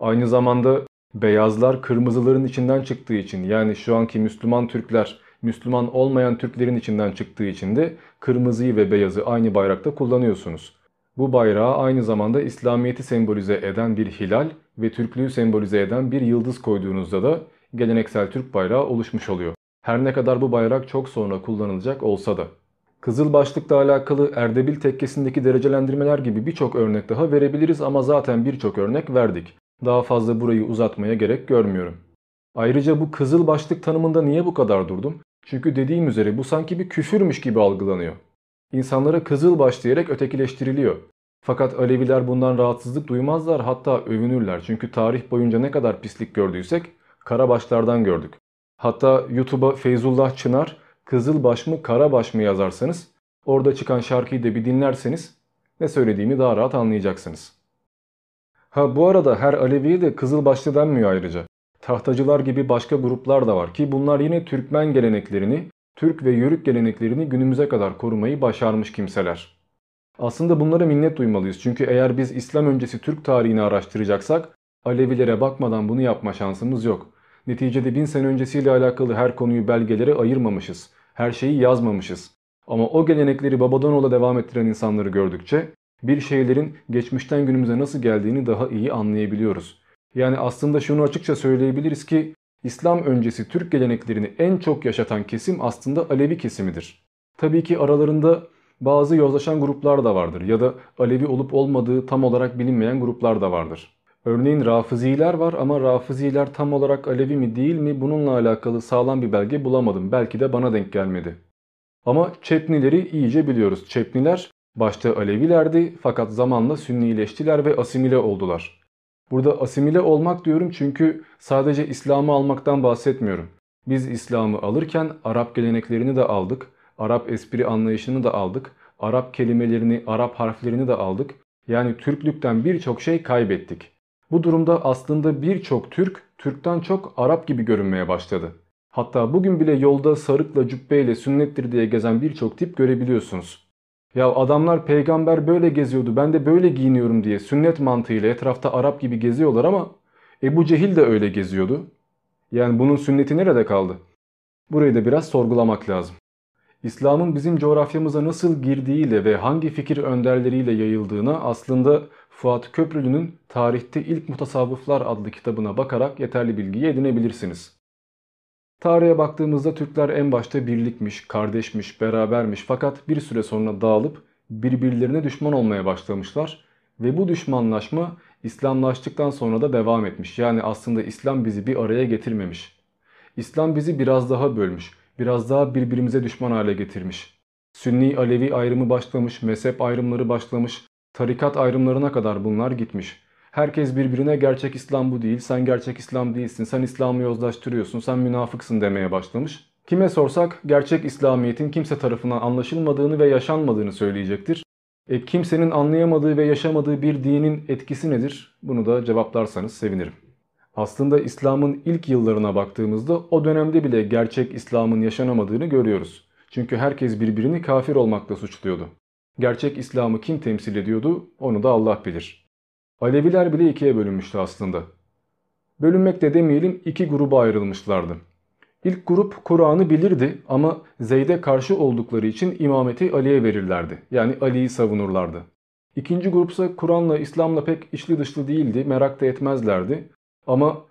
Aynı zamanda beyazlar kırmızıların içinden çıktığı için yani şu anki Müslüman Türkler Müslüman olmayan Türklerin içinden çıktığı için de kırmızıyı ve beyazı aynı bayrakta kullanıyorsunuz. Bu bayrağı aynı zamanda İslamiyet'i sembolize eden bir hilal ve Türklüğü sembolize eden bir yıldız koyduğunuzda da geleneksel Türk bayrağı oluşmuş oluyor. Her ne kadar bu bayrak çok sonra kullanılacak olsa da. Kızıl başlıkla alakalı Erdebil tekkesindeki derecelendirmeler gibi birçok örnek daha verebiliriz ama zaten birçok örnek verdik. Daha fazla burayı uzatmaya gerek görmüyorum. Ayrıca bu kızıl başlık tanımında niye bu kadar durdum? Çünkü dediğim üzere bu sanki bir küfürmüş gibi algılanıyor. İnsanlara kızıl baş diyerek ötekileştiriliyor. Fakat Aleviler bundan rahatsızlık duymazlar hatta övünürler. Çünkü tarih boyunca ne kadar pislik gördüysek karabaşlardan gördük. Hatta YouTube'a Feyzullah Çınar Kızılbaş mı Karabaş mı yazarsanız orada çıkan şarkıyı da bir dinlerseniz ne söylediğimi daha rahat anlayacaksınız. Ha bu arada her Alevi'ye de Kızılbaşlı denmiyor ayrıca. Tahtacılar gibi başka gruplar da var ki bunlar yine Türkmen geleneklerini, Türk ve Yörük geleneklerini günümüze kadar korumayı başarmış kimseler. Aslında bunlara minnet duymalıyız çünkü eğer biz İslam öncesi Türk tarihini araştıracaksak Alevilere bakmadan bunu yapma şansımız yok. Neticede bin sene öncesiyle alakalı her konuyu belgelere ayırmamışız. Her şeyi yazmamışız. Ama o gelenekleri babadan ola devam ettiren insanları gördükçe bir şeylerin geçmişten günümüze nasıl geldiğini daha iyi anlayabiliyoruz. Yani aslında şunu açıkça söyleyebiliriz ki İslam öncesi Türk geleneklerini en çok yaşatan kesim aslında Alevi kesimidir. Tabii ki aralarında bazı yozlaşan gruplar da vardır ya da Alevi olup olmadığı tam olarak bilinmeyen gruplar da vardır. Örneğin Rafiziler var ama Rafiziler tam olarak Alevi mi değil mi bununla alakalı sağlam bir belge bulamadım. Belki de bana denk gelmedi. Ama Çepnileri iyice biliyoruz. Çepniler başta Alevilerdi fakat zamanla Sünnileştiler ve asimile oldular. Burada asimile olmak diyorum çünkü sadece İslam'ı almaktan bahsetmiyorum. Biz İslam'ı alırken Arap geleneklerini de aldık, Arap espri anlayışını da aldık, Arap kelimelerini, Arap harflerini de aldık. Yani Türklükten birçok şey kaybettik. Bu durumda aslında birçok Türk, Türk'ten çok Arap gibi görünmeye başladı. Hatta bugün bile yolda sarıkla cübbeyle sünnettir diye gezen birçok tip görebiliyorsunuz. Ya adamlar peygamber böyle geziyordu ben de böyle giyiniyorum diye sünnet mantığıyla etrafta Arap gibi geziyorlar ama Ebu Cehil de öyle geziyordu. Yani bunun sünneti nerede kaldı? Burayı da biraz sorgulamak lazım. İslam'ın bizim coğrafyamıza nasıl girdiğiyle ve hangi fikir önderleriyle yayıldığına aslında Fuat Köprülü'nün Tarihte İlk Mutasavvıflar adlı kitabına bakarak yeterli bilgiyi edinebilirsiniz. Tarihe baktığımızda Türkler en başta birlikmiş, kardeşmiş, berabermiş fakat bir süre sonra dağılıp birbirlerine düşman olmaya başlamışlar ve bu düşmanlaşma İslamlaştıktan sonra da devam etmiş. Yani aslında İslam bizi bir araya getirmemiş. İslam bizi biraz daha bölmüş, biraz daha birbirimize düşman hale getirmiş. Sünni Alevi ayrımı başlamış, mezhep ayrımları başlamış, tarikat ayrımlarına kadar bunlar gitmiş. Herkes birbirine gerçek İslam bu değil, sen gerçek İslam değilsin, sen İslam'ı yozlaştırıyorsun, sen münafıksın demeye başlamış. Kime sorsak gerçek İslamiyet'in kimse tarafından anlaşılmadığını ve yaşanmadığını söyleyecektir. E, kimsenin anlayamadığı ve yaşamadığı bir dinin etkisi nedir? Bunu da cevaplarsanız sevinirim. Aslında İslam'ın ilk yıllarına baktığımızda o dönemde bile gerçek İslam'ın yaşanamadığını görüyoruz. Çünkü herkes birbirini kafir olmakla suçluyordu. Gerçek İslam'ı kim temsil ediyordu onu da Allah bilir. Aleviler bile ikiye bölünmüştü aslında. Bölünmek de demeyelim iki gruba ayrılmışlardı. İlk grup Kur'an'ı bilirdi ama Zeyd'e karşı oldukları için imameti Ali'ye verirlerdi. Yani Ali'yi savunurlardı. İkinci grupsa Kur'an'la İslam'la pek içli dışlı değildi, merak da etmezlerdi. Ama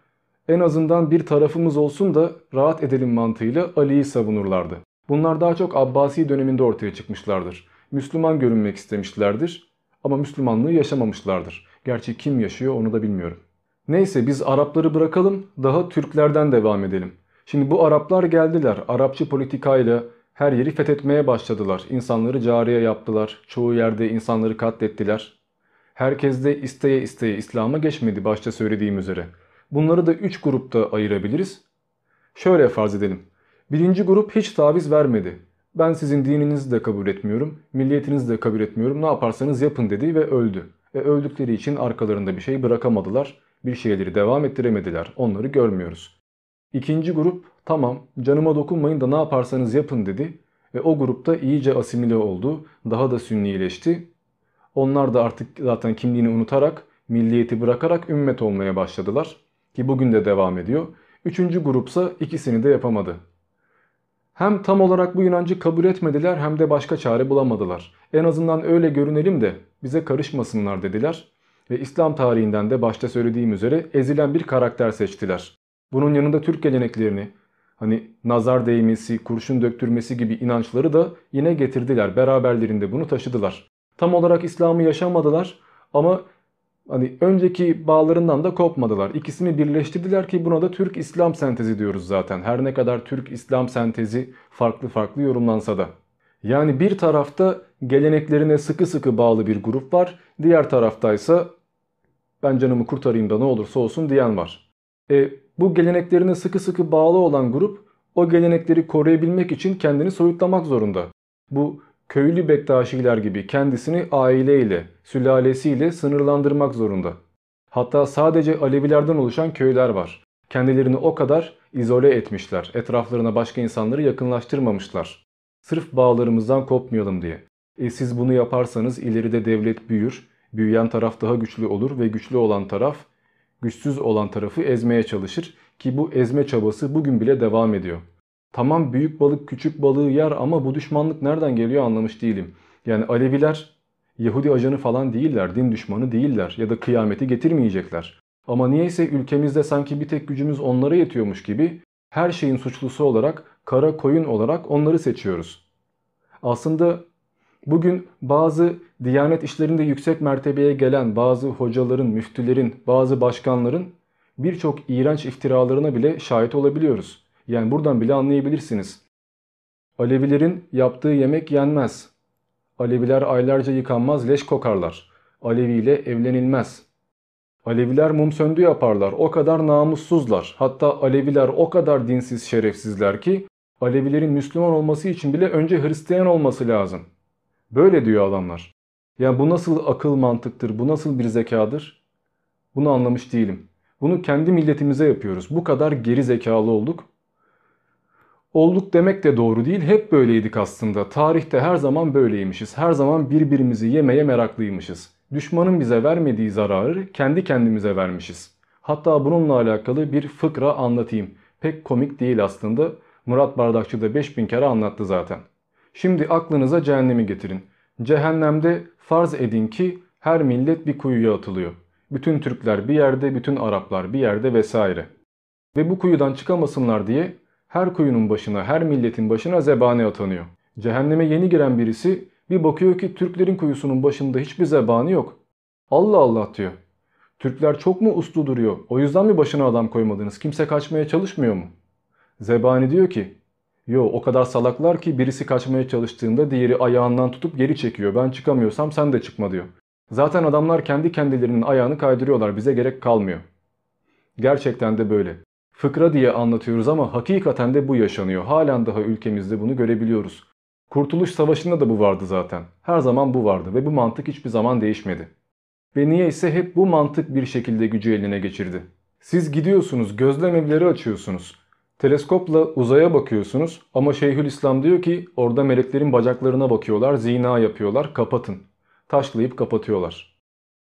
en azından bir tarafımız olsun da rahat edelim mantığıyla Ali'yi savunurlardı. Bunlar daha çok Abbasi döneminde ortaya çıkmışlardır. Müslüman görünmek istemişlerdir ama Müslümanlığı yaşamamışlardır. Gerçi kim yaşıyor onu da bilmiyorum. Neyse biz Arapları bırakalım daha Türklerden devam edelim. Şimdi bu Araplar geldiler. Arapçı politikayla her yeri fethetmeye başladılar. İnsanları cariye yaptılar. Çoğu yerde insanları katlettiler. Herkes de isteye isteye İslam'a geçmedi başta söylediğim üzere. Bunları da 3 grupta ayırabiliriz. Şöyle farz edelim. Birinci grup hiç taviz vermedi. Ben sizin dininizi de kabul etmiyorum, milliyetinizi de kabul etmiyorum, ne yaparsanız yapın dedi ve öldü. E öldükleri için arkalarında bir şey bırakamadılar, bir şeyleri devam ettiremediler, onları görmüyoruz. İkinci grup tamam canıma dokunmayın da ne yaparsanız yapın dedi ve o grupta iyice asimile oldu, daha da sünnileşti. Onlar da artık zaten kimliğini unutarak, milliyeti bırakarak ümmet olmaya başladılar ki bugün de devam ediyor. Üçüncü grupsa ikisini de yapamadı. Hem tam olarak bu inancı kabul etmediler hem de başka çare bulamadılar. En azından öyle görünelim de bize karışmasınlar dediler. Ve İslam tarihinden de başta söylediğim üzere ezilen bir karakter seçtiler. Bunun yanında Türk geleneklerini, hani nazar değmesi, kurşun döktürmesi gibi inançları da yine getirdiler. Beraberlerinde bunu taşıdılar. Tam olarak İslam'ı yaşamadılar ama hani önceki bağlarından da kopmadılar. İkisini birleştirdiler ki buna da Türk-İslam sentezi diyoruz zaten. Her ne kadar Türk-İslam sentezi farklı farklı yorumlansa da. Yani bir tarafta geleneklerine sıkı sıkı bağlı bir grup var. Diğer taraftaysa ben canımı kurtarayım da ne olursa olsun diyen var. E, bu geleneklerine sıkı sıkı bağlı olan grup o gelenekleri koruyabilmek için kendini soyutlamak zorunda. Bu köylü Bektaşiler gibi kendisini aileyle, sülalesiyle sınırlandırmak zorunda. Hatta sadece Alevilerden oluşan köyler var. Kendilerini o kadar izole etmişler. Etraflarına başka insanları yakınlaştırmamışlar. Sırf bağlarımızdan kopmayalım diye. E siz bunu yaparsanız ileride devlet büyür. Büyüyen taraf daha güçlü olur ve güçlü olan taraf güçsüz olan tarafı ezmeye çalışır ki bu ezme çabası bugün bile devam ediyor. Tamam büyük balık küçük balığı yer ama bu düşmanlık nereden geliyor anlamış değilim. Yani Aleviler Yahudi ajanı falan değiller, din düşmanı değiller ya da kıyameti getirmeyecekler. Ama niyeyse ülkemizde sanki bir tek gücümüz onlara yetiyormuş gibi her şeyin suçlusu olarak, kara koyun olarak onları seçiyoruz. Aslında bugün bazı diyanet işlerinde yüksek mertebeye gelen bazı hocaların, müftülerin, bazı başkanların birçok iğrenç iftiralarına bile şahit olabiliyoruz. Yani buradan bile anlayabilirsiniz. Alevilerin yaptığı yemek yenmez. Aleviler aylarca yıkanmaz, leş kokarlar. Alevi ile evlenilmez. Aleviler mum söndü yaparlar. O kadar namussuzlar. Hatta Aleviler o kadar dinsiz şerefsizler ki Alevilerin Müslüman olması için bile önce Hristiyan olması lazım. Böyle diyor adamlar. Yani bu nasıl akıl mantıktır, bu nasıl bir zekadır? Bunu anlamış değilim. Bunu kendi milletimize yapıyoruz. Bu kadar geri zekalı olduk. Olduk demek de doğru değil. Hep böyleydik aslında. Tarihte her zaman böyleymişiz. Her zaman birbirimizi yemeye meraklıymışız. Düşmanın bize vermediği zararı kendi kendimize vermişiz. Hatta bununla alakalı bir fıkra anlatayım. Pek komik değil aslında. Murat Bardakçı da 5000 kere anlattı zaten. Şimdi aklınıza cehennemi getirin. Cehennemde farz edin ki her millet bir kuyuya atılıyor. Bütün Türkler bir yerde, bütün Araplar bir yerde vesaire. Ve bu kuyudan çıkamasınlar diye her kuyunun başına, her milletin başına zebani atanıyor. Cehenneme yeni giren birisi bir bakıyor ki Türklerin kuyusunun başında hiçbir zebani yok. Allah Allah diyor. Türkler çok mu uslu duruyor? O yüzden mi başına adam koymadınız? Kimse kaçmaya çalışmıyor mu? Zebani diyor ki Yo o kadar salaklar ki birisi kaçmaya çalıştığında diğeri ayağından tutup geri çekiyor. Ben çıkamıyorsam sen de çıkma diyor. Zaten adamlar kendi kendilerinin ayağını kaydırıyorlar bize gerek kalmıyor. Gerçekten de böyle. Fıkra diye anlatıyoruz ama hakikaten de bu yaşanıyor. Halen daha ülkemizde bunu görebiliyoruz. Kurtuluş Savaşı'nda da bu vardı zaten. Her zaman bu vardı ve bu mantık hiçbir zaman değişmedi. Ve niye ise hep bu mantık bir şekilde gücü eline geçirdi. Siz gidiyorsunuz, gözlem evleri açıyorsunuz. Teleskopla uzaya bakıyorsunuz ama Şeyhülislam diyor ki orada meleklerin bacaklarına bakıyorlar, zina yapıyorlar, kapatın. Taşlayıp kapatıyorlar.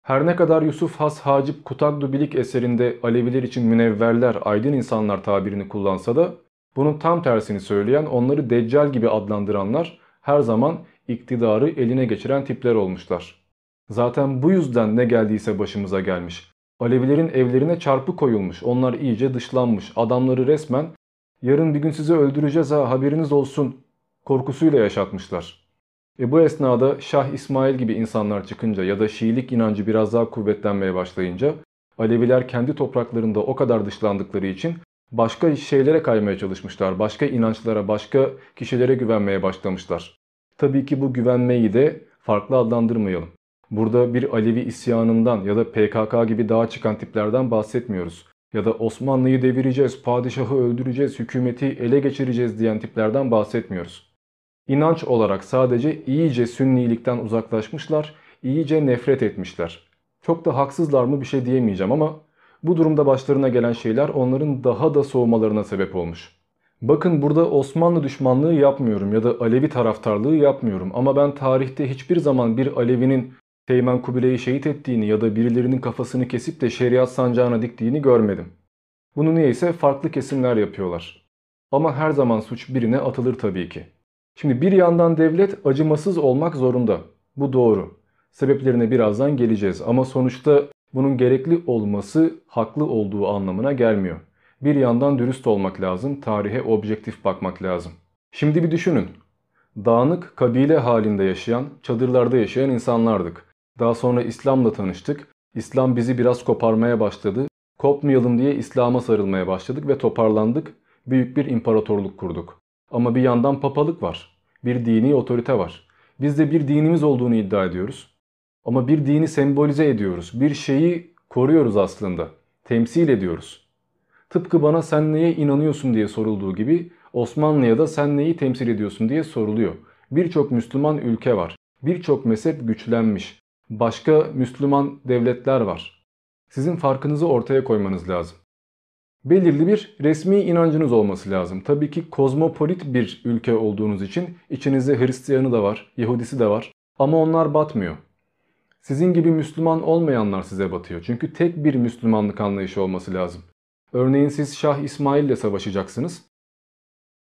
Her ne kadar Yusuf Has Hacip Kutagdu Bilik eserinde Aleviler için münevverler, aydın insanlar tabirini kullansa da bunun tam tersini söyleyen onları deccal gibi adlandıranlar her zaman iktidarı eline geçiren tipler olmuşlar. Zaten bu yüzden ne geldiyse başımıza gelmiş. Alevilerin evlerine çarpı koyulmuş, onlar iyice dışlanmış, adamları resmen yarın bir gün sizi öldüreceğiz ha haberiniz olsun korkusuyla yaşatmışlar. E bu esnada Şah İsmail gibi insanlar çıkınca ya da Şiilik inancı biraz daha kuvvetlenmeye başlayınca Aleviler kendi topraklarında o kadar dışlandıkları için başka şeylere kaymaya çalışmışlar. Başka inançlara, başka kişilere güvenmeye başlamışlar. Tabii ki bu güvenmeyi de farklı adlandırmayalım. Burada bir Alevi isyanından ya da PKK gibi dağa çıkan tiplerden bahsetmiyoruz. Ya da Osmanlı'yı devireceğiz, padişahı öldüreceğiz, hükümeti ele geçireceğiz diyen tiplerden bahsetmiyoruz. İnanç olarak sadece iyice sünnilikten uzaklaşmışlar, iyice nefret etmişler. Çok da haksızlar mı bir şey diyemeyeceğim ama bu durumda başlarına gelen şeyler onların daha da soğumalarına sebep olmuş. Bakın burada Osmanlı düşmanlığı yapmıyorum ya da Alevi taraftarlığı yapmıyorum ama ben tarihte hiçbir zaman bir Alevi'nin Teğmen Kubilay'ı şehit ettiğini ya da birilerinin kafasını kesip de şeriat sancağına diktiğini görmedim. Bunu niyeyse farklı kesimler yapıyorlar. Ama her zaman suç birine atılır tabii ki. Şimdi bir yandan devlet acımasız olmak zorunda. Bu doğru. Sebeplerine birazdan geleceğiz ama sonuçta bunun gerekli olması haklı olduğu anlamına gelmiyor. Bir yandan dürüst olmak lazım, tarihe objektif bakmak lazım. Şimdi bir düşünün. Dağınık kabile halinde yaşayan, çadırlarda yaşayan insanlardık. Daha sonra İslam'la tanıştık. İslam bizi biraz koparmaya başladı. Kopmayalım diye İslam'a sarılmaya başladık ve toparlandık. Büyük bir imparatorluk kurduk. Ama bir yandan papalık var. Bir dini otorite var. Biz de bir dinimiz olduğunu iddia ediyoruz. Ama bir dini sembolize ediyoruz. Bir şeyi koruyoruz aslında. Temsil ediyoruz. Tıpkı bana sen neye inanıyorsun diye sorulduğu gibi Osmanlı'ya da sen neyi temsil ediyorsun diye soruluyor. Birçok Müslüman ülke var. Birçok mezhep güçlenmiş başka Müslüman devletler var. Sizin farkınızı ortaya koymanız lazım. Belirli bir resmi inancınız olması lazım. Tabii ki kozmopolit bir ülke olduğunuz için içinizde Hristiyanı da var, Yahudisi de var ama onlar batmıyor. Sizin gibi Müslüman olmayanlar size batıyor. Çünkü tek bir Müslümanlık anlayışı olması lazım. Örneğin siz Şah İsmail ile savaşacaksınız.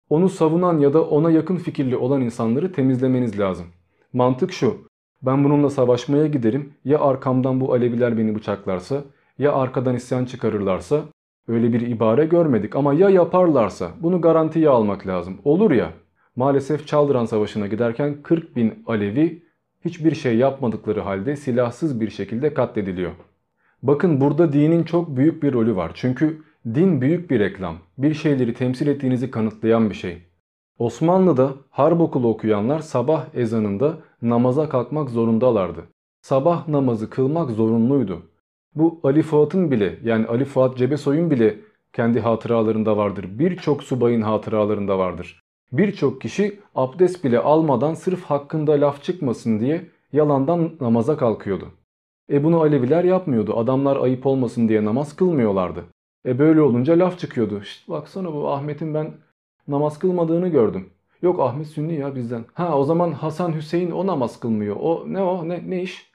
Onu savunan ya da ona yakın fikirli olan insanları temizlemeniz lazım. Mantık şu. Ben bununla savaşmaya giderim. Ya arkamdan bu Aleviler beni bıçaklarsa Ya arkadan isyan çıkarırlarsa öyle bir ibare görmedik ama ya yaparlarsa bunu garantiye almak lazım. Olur ya maalesef Çaldıran Savaşı'na giderken 40 bin Alevi hiçbir şey yapmadıkları halde silahsız bir şekilde katlediliyor. Bakın burada dinin çok büyük bir rolü var. Çünkü din büyük bir reklam. Bir şeyleri temsil ettiğinizi kanıtlayan bir şey. Osmanlı'da harp okulu okuyanlar sabah ezanında namaza kalkmak zorundalardı. Sabah namazı kılmak zorunluydu. Bu Ali Fuat'ın bile yani Ali Fuat Cebesoy'un bile kendi hatıralarında vardır. Birçok subayın hatıralarında vardır. Birçok kişi abdest bile almadan sırf hakkında laf çıkmasın diye yalandan namaza kalkıyordu. E bunu Aleviler yapmıyordu. Adamlar ayıp olmasın diye namaz kılmıyorlardı. E böyle olunca laf çıkıyordu. İşte baksana bu Ahmet'in ben namaz kılmadığını gördüm. Yok Ahmet Sünni ya bizden. Ha o zaman Hasan Hüseyin o namaz kılmıyor. O ne o ne, ne iş?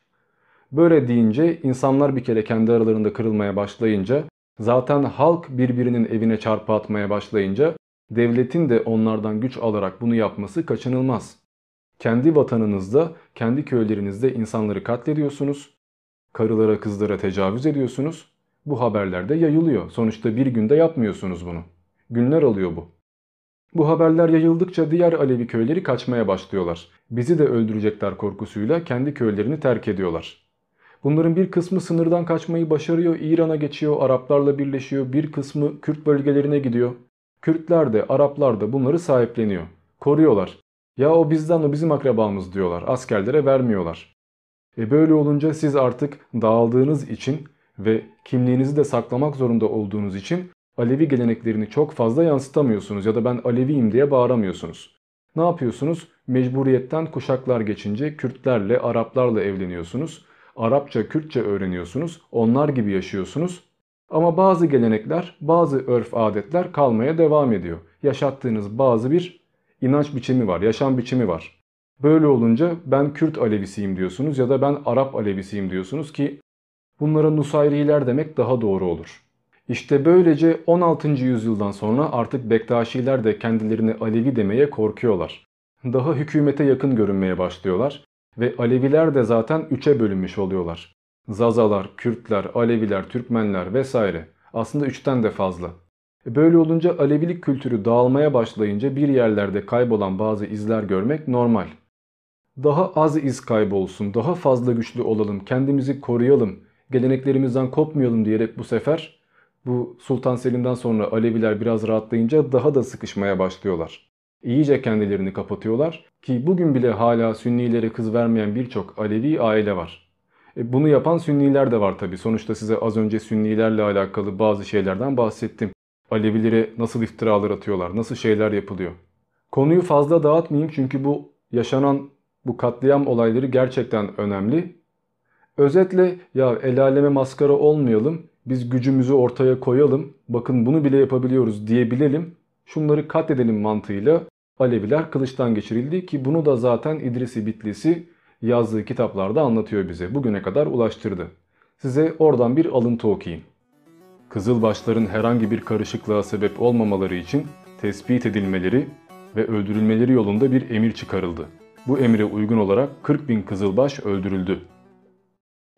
Böyle deyince insanlar bir kere kendi aralarında kırılmaya başlayınca zaten halk birbirinin evine çarpı atmaya başlayınca devletin de onlardan güç alarak bunu yapması kaçınılmaz. Kendi vatanınızda, kendi köylerinizde insanları katlediyorsunuz. Karılara kızlara tecavüz ediyorsunuz. Bu haberlerde yayılıyor. Sonuçta bir günde yapmıyorsunuz bunu. Günler alıyor bu. Bu haberler yayıldıkça diğer Alevi köyleri kaçmaya başlıyorlar. Bizi de öldürecekler korkusuyla kendi köylerini terk ediyorlar. Bunların bir kısmı sınırdan kaçmayı başarıyor, İran'a geçiyor, Araplarla birleşiyor, bir kısmı Kürt bölgelerine gidiyor. Kürtler de Araplar da bunları sahipleniyor. Koruyorlar. Ya o bizden o bizim akrabamız diyorlar. Askerlere vermiyorlar. E böyle olunca siz artık dağıldığınız için ve kimliğinizi de saklamak zorunda olduğunuz için Alevi geleneklerini çok fazla yansıtamıyorsunuz ya da ben Aleviyim diye bağıramıyorsunuz. Ne yapıyorsunuz? Mecburiyetten kuşaklar geçince Kürtlerle, Araplarla evleniyorsunuz. Arapça, Kürtçe öğreniyorsunuz. Onlar gibi yaşıyorsunuz. Ama bazı gelenekler, bazı örf adetler kalmaya devam ediyor. Yaşattığınız bazı bir inanç biçimi var, yaşam biçimi var. Böyle olunca ben Kürt Alevisiyim diyorsunuz ya da ben Arap Alevisiyim diyorsunuz ki bunlara Nusayriler demek daha doğru olur. İşte böylece 16. yüzyıldan sonra artık Bektaşiler de kendilerini Alevi demeye korkuyorlar. Daha hükümete yakın görünmeye başlıyorlar ve Aleviler de zaten üçe bölünmüş oluyorlar. Zazalar, Kürtler, Aleviler, Türkmenler vesaire. Aslında üçten de fazla. E böyle olunca Alevilik kültürü dağılmaya başlayınca bir yerlerde kaybolan bazı izler görmek normal. Daha az iz kaybolsun, daha fazla güçlü olalım, kendimizi koruyalım, geleneklerimizden kopmayalım diyerek bu sefer bu Sultan Selim'den sonra Aleviler biraz rahatlayınca daha da sıkışmaya başlıyorlar. İyice kendilerini kapatıyorlar ki bugün bile hala Sünnilere kız vermeyen birçok Alevi aile var. E bunu yapan Sünniler de var tabi. Sonuçta size az önce Sünnilerle alakalı bazı şeylerden bahsettim. Alevilere nasıl iftiralar atıyorlar, nasıl şeyler yapılıyor. Konuyu fazla dağıtmayayım çünkü bu yaşanan bu katliam olayları gerçekten önemli. Özetle ya el aleme maskara olmayalım, biz gücümüzü ortaya koyalım, bakın bunu bile yapabiliyoruz diyebilelim, şunları katledelim mantığıyla Aleviler kılıçtan geçirildi ki bunu da zaten İdrisi Bitlisi yazdığı kitaplarda anlatıyor bize. Bugüne kadar ulaştırdı. Size oradan bir alıntı okuyayım. Kızılbaşların herhangi bir karışıklığa sebep olmamaları için tespit edilmeleri ve öldürülmeleri yolunda bir emir çıkarıldı. Bu emire uygun olarak 40 bin Kızılbaş öldürüldü.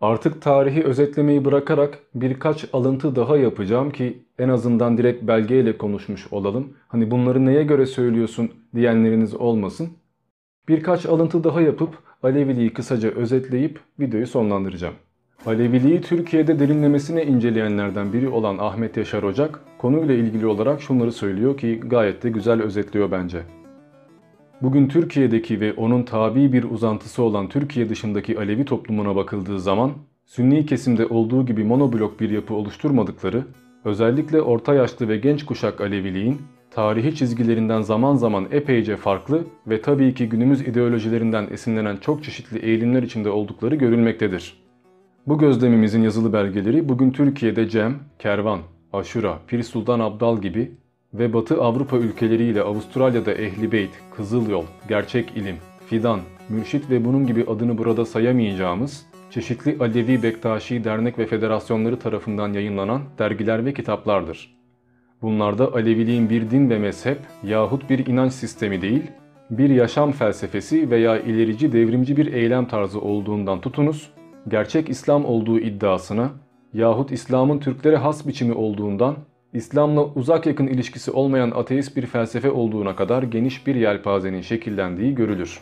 Artık tarihi özetlemeyi bırakarak birkaç alıntı daha yapacağım ki en azından direkt belgeyle konuşmuş olalım. Hani bunları neye göre söylüyorsun diyenleriniz olmasın. Birkaç alıntı daha yapıp Aleviliği kısaca özetleyip videoyu sonlandıracağım. Aleviliği Türkiye'de derinlemesine inceleyenlerden biri olan Ahmet Yaşar Ocak konuyla ilgili olarak şunları söylüyor ki gayet de güzel özetliyor bence. Bugün Türkiye'deki ve onun tabi bir uzantısı olan Türkiye dışındaki Alevi toplumuna bakıldığı zaman Sünni kesimde olduğu gibi monoblok bir yapı oluşturmadıkları, özellikle orta yaşlı ve genç kuşak Aleviliğin tarihi çizgilerinden zaman zaman epeyce farklı ve tabii ki günümüz ideolojilerinden esinlenen çok çeşitli eğilimler içinde oldukları görülmektedir. Bu gözlemimizin yazılı belgeleri bugün Türkiye'de Cem, Kervan, Aşura, Pir Sultan Abdal gibi ve Batı Avrupa ülkeleriyle Avustralya'da Ehli Beyt, Kızıl Gerçek İlim, Fidan, Mürşit ve bunun gibi adını burada sayamayacağımız çeşitli Alevi Bektaşi dernek ve federasyonları tarafından yayınlanan dergiler ve kitaplardır. Bunlarda Aleviliğin bir din ve mezhep yahut bir inanç sistemi değil, bir yaşam felsefesi veya ilerici devrimci bir eylem tarzı olduğundan tutunuz, gerçek İslam olduğu iddiasına yahut İslam'ın Türklere has biçimi olduğundan, İslam'la uzak yakın ilişkisi olmayan ateist bir felsefe olduğuna kadar geniş bir yelpazenin şekillendiği görülür.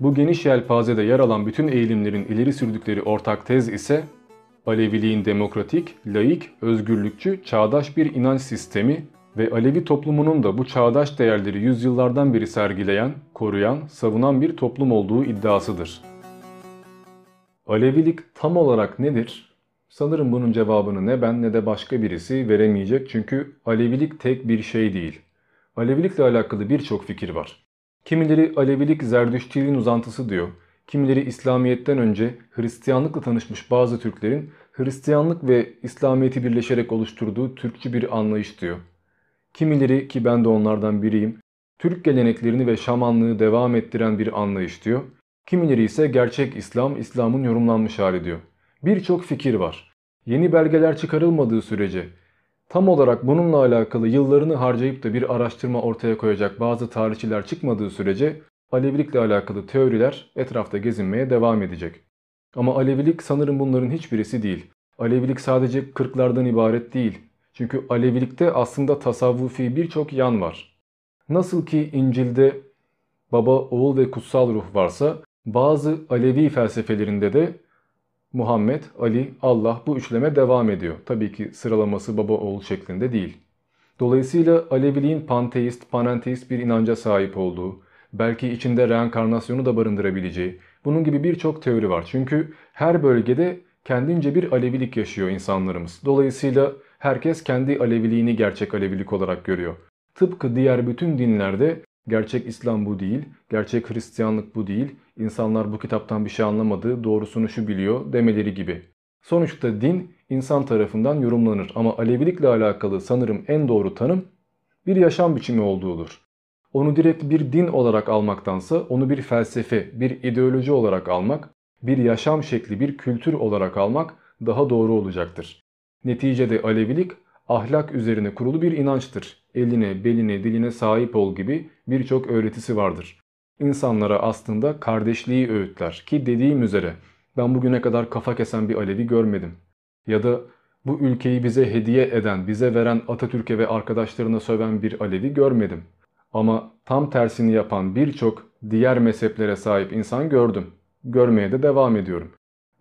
Bu geniş yelpazede yer alan bütün eğilimlerin ileri sürdükleri ortak tez ise Aleviliğin demokratik, laik, özgürlükçü, çağdaş bir inanç sistemi ve Alevi toplumunun da bu çağdaş değerleri yüzyıllardan beri sergileyen, koruyan, savunan bir toplum olduğu iddiasıdır. Alevilik tam olarak nedir? Sanırım bunun cevabını ne ben ne de başka birisi veremeyecek çünkü Alevilik tek bir şey değil. Alevilikle alakalı birçok fikir var. Kimileri Alevilik Zerdüştiliğin uzantısı diyor. Kimileri İslamiyet'ten önce Hristiyanlıkla tanışmış bazı Türklerin Hristiyanlık ve İslamiyet'i birleşerek oluşturduğu Türkçü bir anlayış diyor. Kimileri ki ben de onlardan biriyim, Türk geleneklerini ve şamanlığı devam ettiren bir anlayış diyor. Kimileri ise gerçek İslam, İslam'ın yorumlanmış hali diyor. Birçok fikir var. Yeni belgeler çıkarılmadığı sürece tam olarak bununla alakalı yıllarını harcayıp da bir araştırma ortaya koyacak bazı tarihçiler çıkmadığı sürece Alevilikle alakalı teoriler etrafta gezinmeye devam edecek. Ama Alevilik sanırım bunların hiçbirisi değil. Alevilik sadece kırklardan ibaret değil. Çünkü Alevilikte aslında tasavvufi birçok yan var. Nasıl ki İncil'de baba, oğul ve kutsal ruh varsa bazı Alevi felsefelerinde de Muhammed, Ali, Allah bu üçleme devam ediyor. Tabii ki sıralaması baba oğul şeklinde değil. Dolayısıyla Aleviliğin panteist, panenteist bir inanca sahip olduğu, belki içinde reenkarnasyonu da barındırabileceği, bunun gibi birçok teori var. Çünkü her bölgede kendince bir Alevilik yaşıyor insanlarımız. Dolayısıyla herkes kendi Aleviliğini gerçek Alevilik olarak görüyor. Tıpkı diğer bütün dinlerde gerçek İslam bu değil, gerçek Hristiyanlık bu değil, insanlar bu kitaptan bir şey anlamadı, doğrusunu şu biliyor demeleri gibi. Sonuçta din insan tarafından yorumlanır ama Alevilikle alakalı sanırım en doğru tanım bir yaşam biçimi olduğudur. Onu direkt bir din olarak almaktansa onu bir felsefe, bir ideoloji olarak almak, bir yaşam şekli, bir kültür olarak almak daha doğru olacaktır. Neticede Alevilik ahlak üzerine kurulu bir inançtır. Eline, beline, diline sahip ol gibi birçok öğretisi vardır. İnsanlara aslında kardeşliği öğütler ki dediğim üzere ben bugüne kadar kafa kesen bir Alevi görmedim. Ya da bu ülkeyi bize hediye eden, bize veren Atatürk'e ve arkadaşlarına söven bir Alevi görmedim. Ama tam tersini yapan birçok diğer mezheplere sahip insan gördüm. Görmeye de devam ediyorum.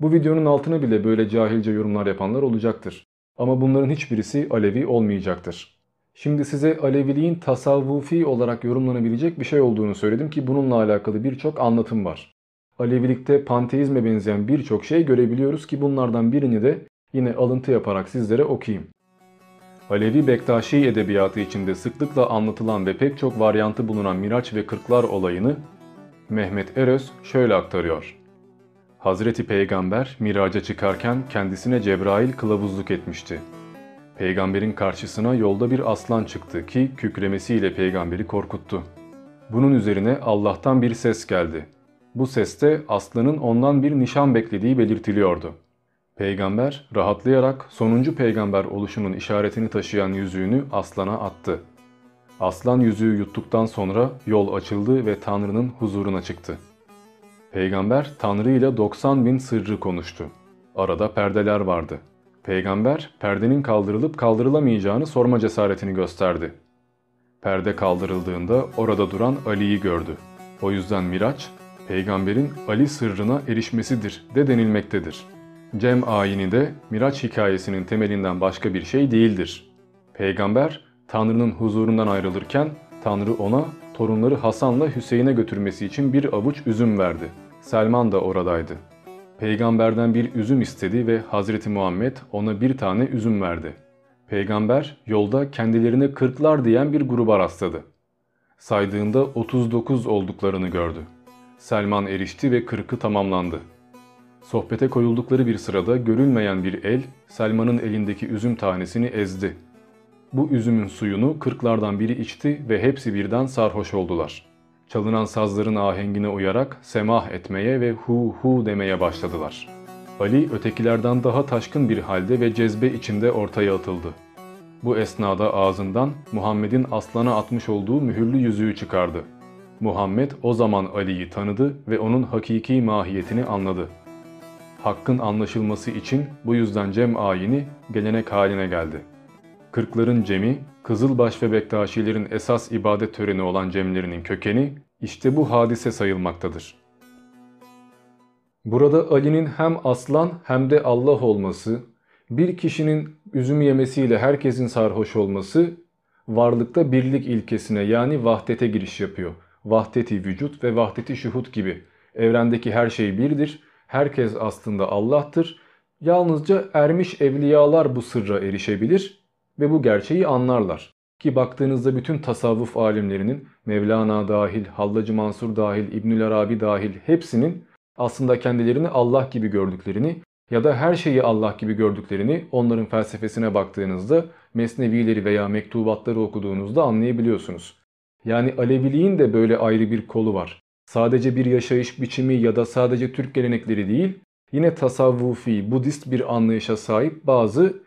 Bu videonun altına bile böyle cahilce yorumlar yapanlar olacaktır. Ama bunların hiçbirisi Alevi olmayacaktır. Şimdi size Aleviliğin tasavvufi olarak yorumlanabilecek bir şey olduğunu söyledim ki bununla alakalı birçok anlatım var. Alevilikte panteizme benzeyen birçok şey görebiliyoruz ki bunlardan birini de yine alıntı yaparak sizlere okuyayım. Alevi Bektaşi edebiyatı içinde sıklıkla anlatılan ve pek çok varyantı bulunan Miraç ve Kırklar olayını Mehmet Eröz şöyle aktarıyor. Hazreti Peygamber miraca çıkarken kendisine Cebrail kılavuzluk etmişti. Peygamberin karşısına yolda bir aslan çıktı ki kükremesiyle peygamberi korkuttu. Bunun üzerine Allah'tan bir ses geldi. Bu seste aslanın ondan bir nişan beklediği belirtiliyordu. Peygamber rahatlayarak sonuncu peygamber oluşunun işaretini taşıyan yüzüğünü aslana attı. Aslan yüzüğü yuttuktan sonra yol açıldı ve Tanrı'nın huzuruna çıktı. Peygamber Tanrı ile 90 bin sırrı konuştu. Arada perdeler vardı. Peygamber perdenin kaldırılıp kaldırılamayacağını sorma cesaretini gösterdi. Perde kaldırıldığında orada duran Ali'yi gördü. O yüzden Miraç, peygamberin Ali sırrına erişmesidir de denilmektedir. Cem ayini de Miraç hikayesinin temelinden başka bir şey değildir. Peygamber Tanrı'nın huzurundan ayrılırken Tanrı ona torunları Hasan'la Hüseyin'e götürmesi için bir avuç üzüm verdi. Selman da oradaydı. Peygamberden bir üzüm istedi ve Hazreti Muhammed ona bir tane üzüm verdi. Peygamber yolda kendilerine kırklar diyen bir gruba rastladı. Saydığında 39 olduklarını gördü. Selman erişti ve kırkı tamamlandı. Sohbete koyuldukları bir sırada görülmeyen bir el Selman'ın elindeki üzüm tanesini ezdi. Bu üzümün suyunu kırklardan biri içti ve hepsi birden sarhoş oldular. Çalınan sazların ahengine uyarak semah etmeye ve hu hu demeye başladılar. Ali ötekilerden daha taşkın bir halde ve cezbe içinde ortaya atıldı. Bu esnada ağzından Muhammed'in aslana atmış olduğu mühürlü yüzüğü çıkardı. Muhammed o zaman Ali'yi tanıdı ve onun hakiki mahiyetini anladı. Hakkın anlaşılması için bu yüzden cem ayini gelenek haline geldi. Kırkların cemi, Kızılbaş ve Bektaşilerin esas ibadet töreni olan cemlerinin kökeni işte bu hadise sayılmaktadır. Burada Ali'nin hem aslan hem de Allah olması, bir kişinin üzüm yemesiyle herkesin sarhoş olması varlıkta birlik ilkesine yani vahdete giriş yapıyor. Vahdeti vücut ve vahdeti şuhut gibi. Evrendeki her şey birdir. Herkes aslında Allah'tır. Yalnızca ermiş evliyalar bu sırra erişebilir ve bu gerçeği anlarlar. Ki baktığınızda bütün tasavvuf alimlerinin Mevlana dahil, Hallacı Mansur dahil, İbnül Arabi dahil hepsinin aslında kendilerini Allah gibi gördüklerini ya da her şeyi Allah gibi gördüklerini onların felsefesine baktığınızda mesnevileri veya mektubatları okuduğunuzda anlayabiliyorsunuz. Yani Aleviliğin de böyle ayrı bir kolu var. Sadece bir yaşayış biçimi ya da sadece Türk gelenekleri değil, yine tasavvufi, Budist bir anlayışa sahip bazı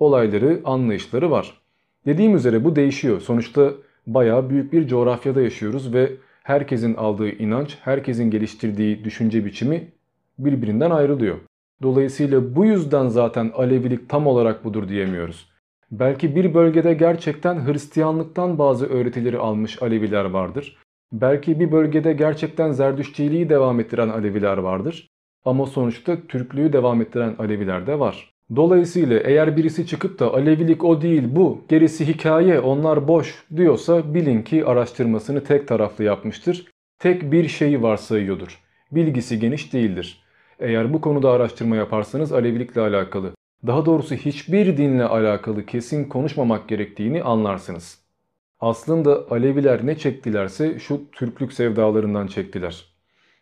olayları, anlayışları var. Dediğim üzere bu değişiyor. Sonuçta bayağı büyük bir coğrafyada yaşıyoruz ve herkesin aldığı inanç, herkesin geliştirdiği düşünce biçimi birbirinden ayrılıyor. Dolayısıyla bu yüzden zaten Alevilik tam olarak budur diyemiyoruz. Belki bir bölgede gerçekten Hristiyanlıktan bazı öğretileri almış Aleviler vardır. Belki bir bölgede gerçekten Zerdüştçiliği devam ettiren Aleviler vardır. Ama sonuçta Türklüğü devam ettiren Aleviler de var. Dolayısıyla eğer birisi çıkıp da Alevilik o değil bu, gerisi hikaye, onlar boş diyorsa bilin ki araştırmasını tek taraflı yapmıştır. Tek bir şeyi varsayıyordur. Bilgisi geniş değildir. Eğer bu konuda araştırma yaparsanız Alevilikle alakalı, daha doğrusu hiçbir dinle alakalı kesin konuşmamak gerektiğini anlarsınız. Aslında Aleviler ne çektilerse şu Türklük sevdalarından çektiler.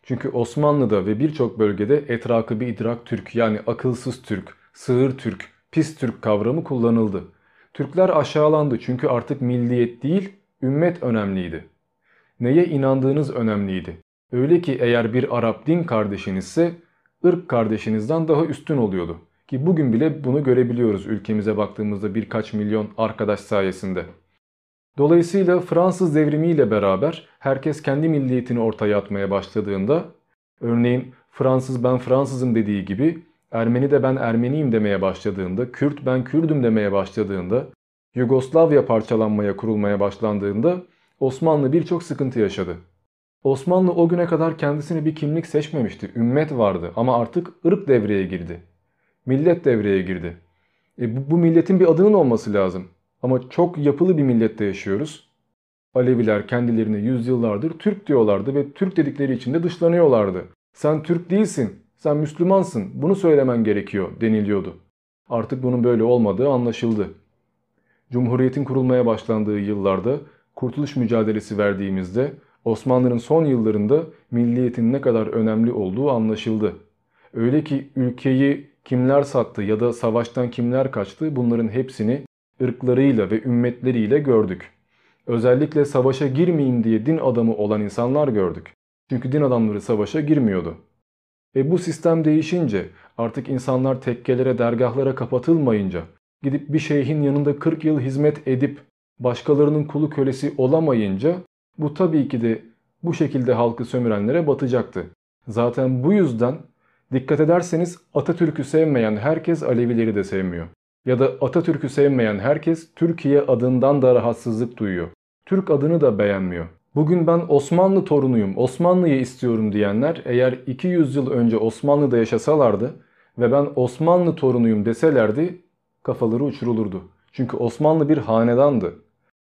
Çünkü Osmanlı'da ve birçok bölgede etrakı bir idrak Türk yani akılsız Türk, sığır Türk, pis Türk kavramı kullanıldı. Türkler aşağılandı çünkü artık milliyet değil, ümmet önemliydi. Neye inandığınız önemliydi. Öyle ki eğer bir Arap din kardeşinizse ırk kardeşinizden daha üstün oluyordu. Ki bugün bile bunu görebiliyoruz ülkemize baktığımızda birkaç milyon arkadaş sayesinde. Dolayısıyla Fransız devrimiyle beraber herkes kendi milliyetini ortaya atmaya başladığında örneğin Fransız ben Fransızım dediği gibi Ermeni de ben Ermeniyim demeye başladığında, Kürt ben Kürdüm demeye başladığında, Yugoslavya parçalanmaya kurulmaya başlandığında Osmanlı birçok sıkıntı yaşadı. Osmanlı o güne kadar kendisine bir kimlik seçmemişti. Ümmet vardı ama artık ırk devreye girdi. Millet devreye girdi. E bu, bu milletin bir adının olması lazım. Ama çok yapılı bir millette yaşıyoruz. Aleviler kendilerine yüzyıllardır Türk diyorlardı ve Türk dedikleri için de dışlanıyorlardı. Sen Türk değilsin, sen Müslümansın, bunu söylemen gerekiyor deniliyordu. Artık bunun böyle olmadığı anlaşıldı. Cumhuriyetin kurulmaya başlandığı yıllarda kurtuluş mücadelesi verdiğimizde Osmanlı'nın son yıllarında milliyetin ne kadar önemli olduğu anlaşıldı. Öyle ki ülkeyi kimler sattı ya da savaştan kimler kaçtı bunların hepsini ırklarıyla ve ümmetleriyle gördük. Özellikle savaşa girmeyeyim diye din adamı olan insanlar gördük. Çünkü din adamları savaşa girmiyordu. E bu sistem değişince artık insanlar tekkelere dergahlara kapatılmayınca gidip bir şeyhin yanında 40 yıl hizmet edip başkalarının kulu kölesi olamayınca bu tabii ki de bu şekilde halkı sömürenlere batacaktı. Zaten bu yüzden dikkat ederseniz Atatürk'ü sevmeyen herkes Alevileri de sevmiyor. Ya da Atatürk'ü sevmeyen herkes Türkiye adından da rahatsızlık duyuyor. Türk adını da beğenmiyor. Bugün ben Osmanlı torunuyum, Osmanlı'yı istiyorum diyenler eğer 200 yıl önce Osmanlı'da yaşasalardı ve ben Osmanlı torunuyum deselerdi kafaları uçurulurdu. Çünkü Osmanlı bir hanedandı.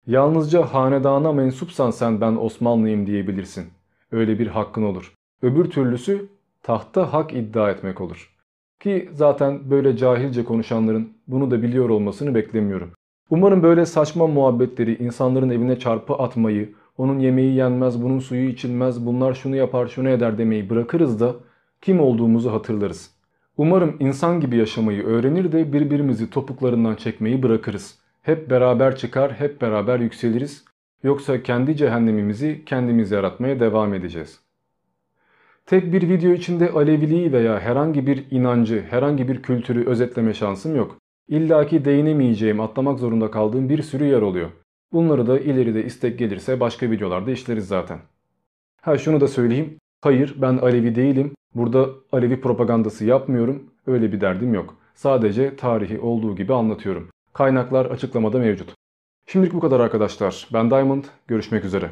Yalnızca hanedana mensupsan sen ben Osmanlıyım diyebilirsin. Öyle bir hakkın olur. Öbür türlüsü tahta hak iddia etmek olur. Ki zaten böyle cahilce konuşanların bunu da biliyor olmasını beklemiyorum. Umarım böyle saçma muhabbetleri, insanların evine çarpı atmayı, onun yemeği yenmez, bunun suyu içilmez, bunlar şunu yapar, şunu eder demeyi bırakırız da kim olduğumuzu hatırlarız. Umarım insan gibi yaşamayı öğrenir de birbirimizi topuklarından çekmeyi bırakırız. Hep beraber çıkar, hep beraber yükseliriz. Yoksa kendi cehennemimizi kendimiz yaratmaya devam edeceğiz. Tek bir video içinde Aleviliği veya herhangi bir inancı, herhangi bir kültürü özetleme şansım yok. İlla ki değinemeyeceğim, atlamak zorunda kaldığım bir sürü yer oluyor. Bunları da ileride istek gelirse başka videolarda işleriz zaten. Ha şunu da söyleyeyim. Hayır ben Alevi değilim. Burada Alevi propagandası yapmıyorum. Öyle bir derdim yok. Sadece tarihi olduğu gibi anlatıyorum. Kaynaklar açıklamada mevcut. Şimdilik bu kadar arkadaşlar. Ben Diamond. Görüşmek üzere.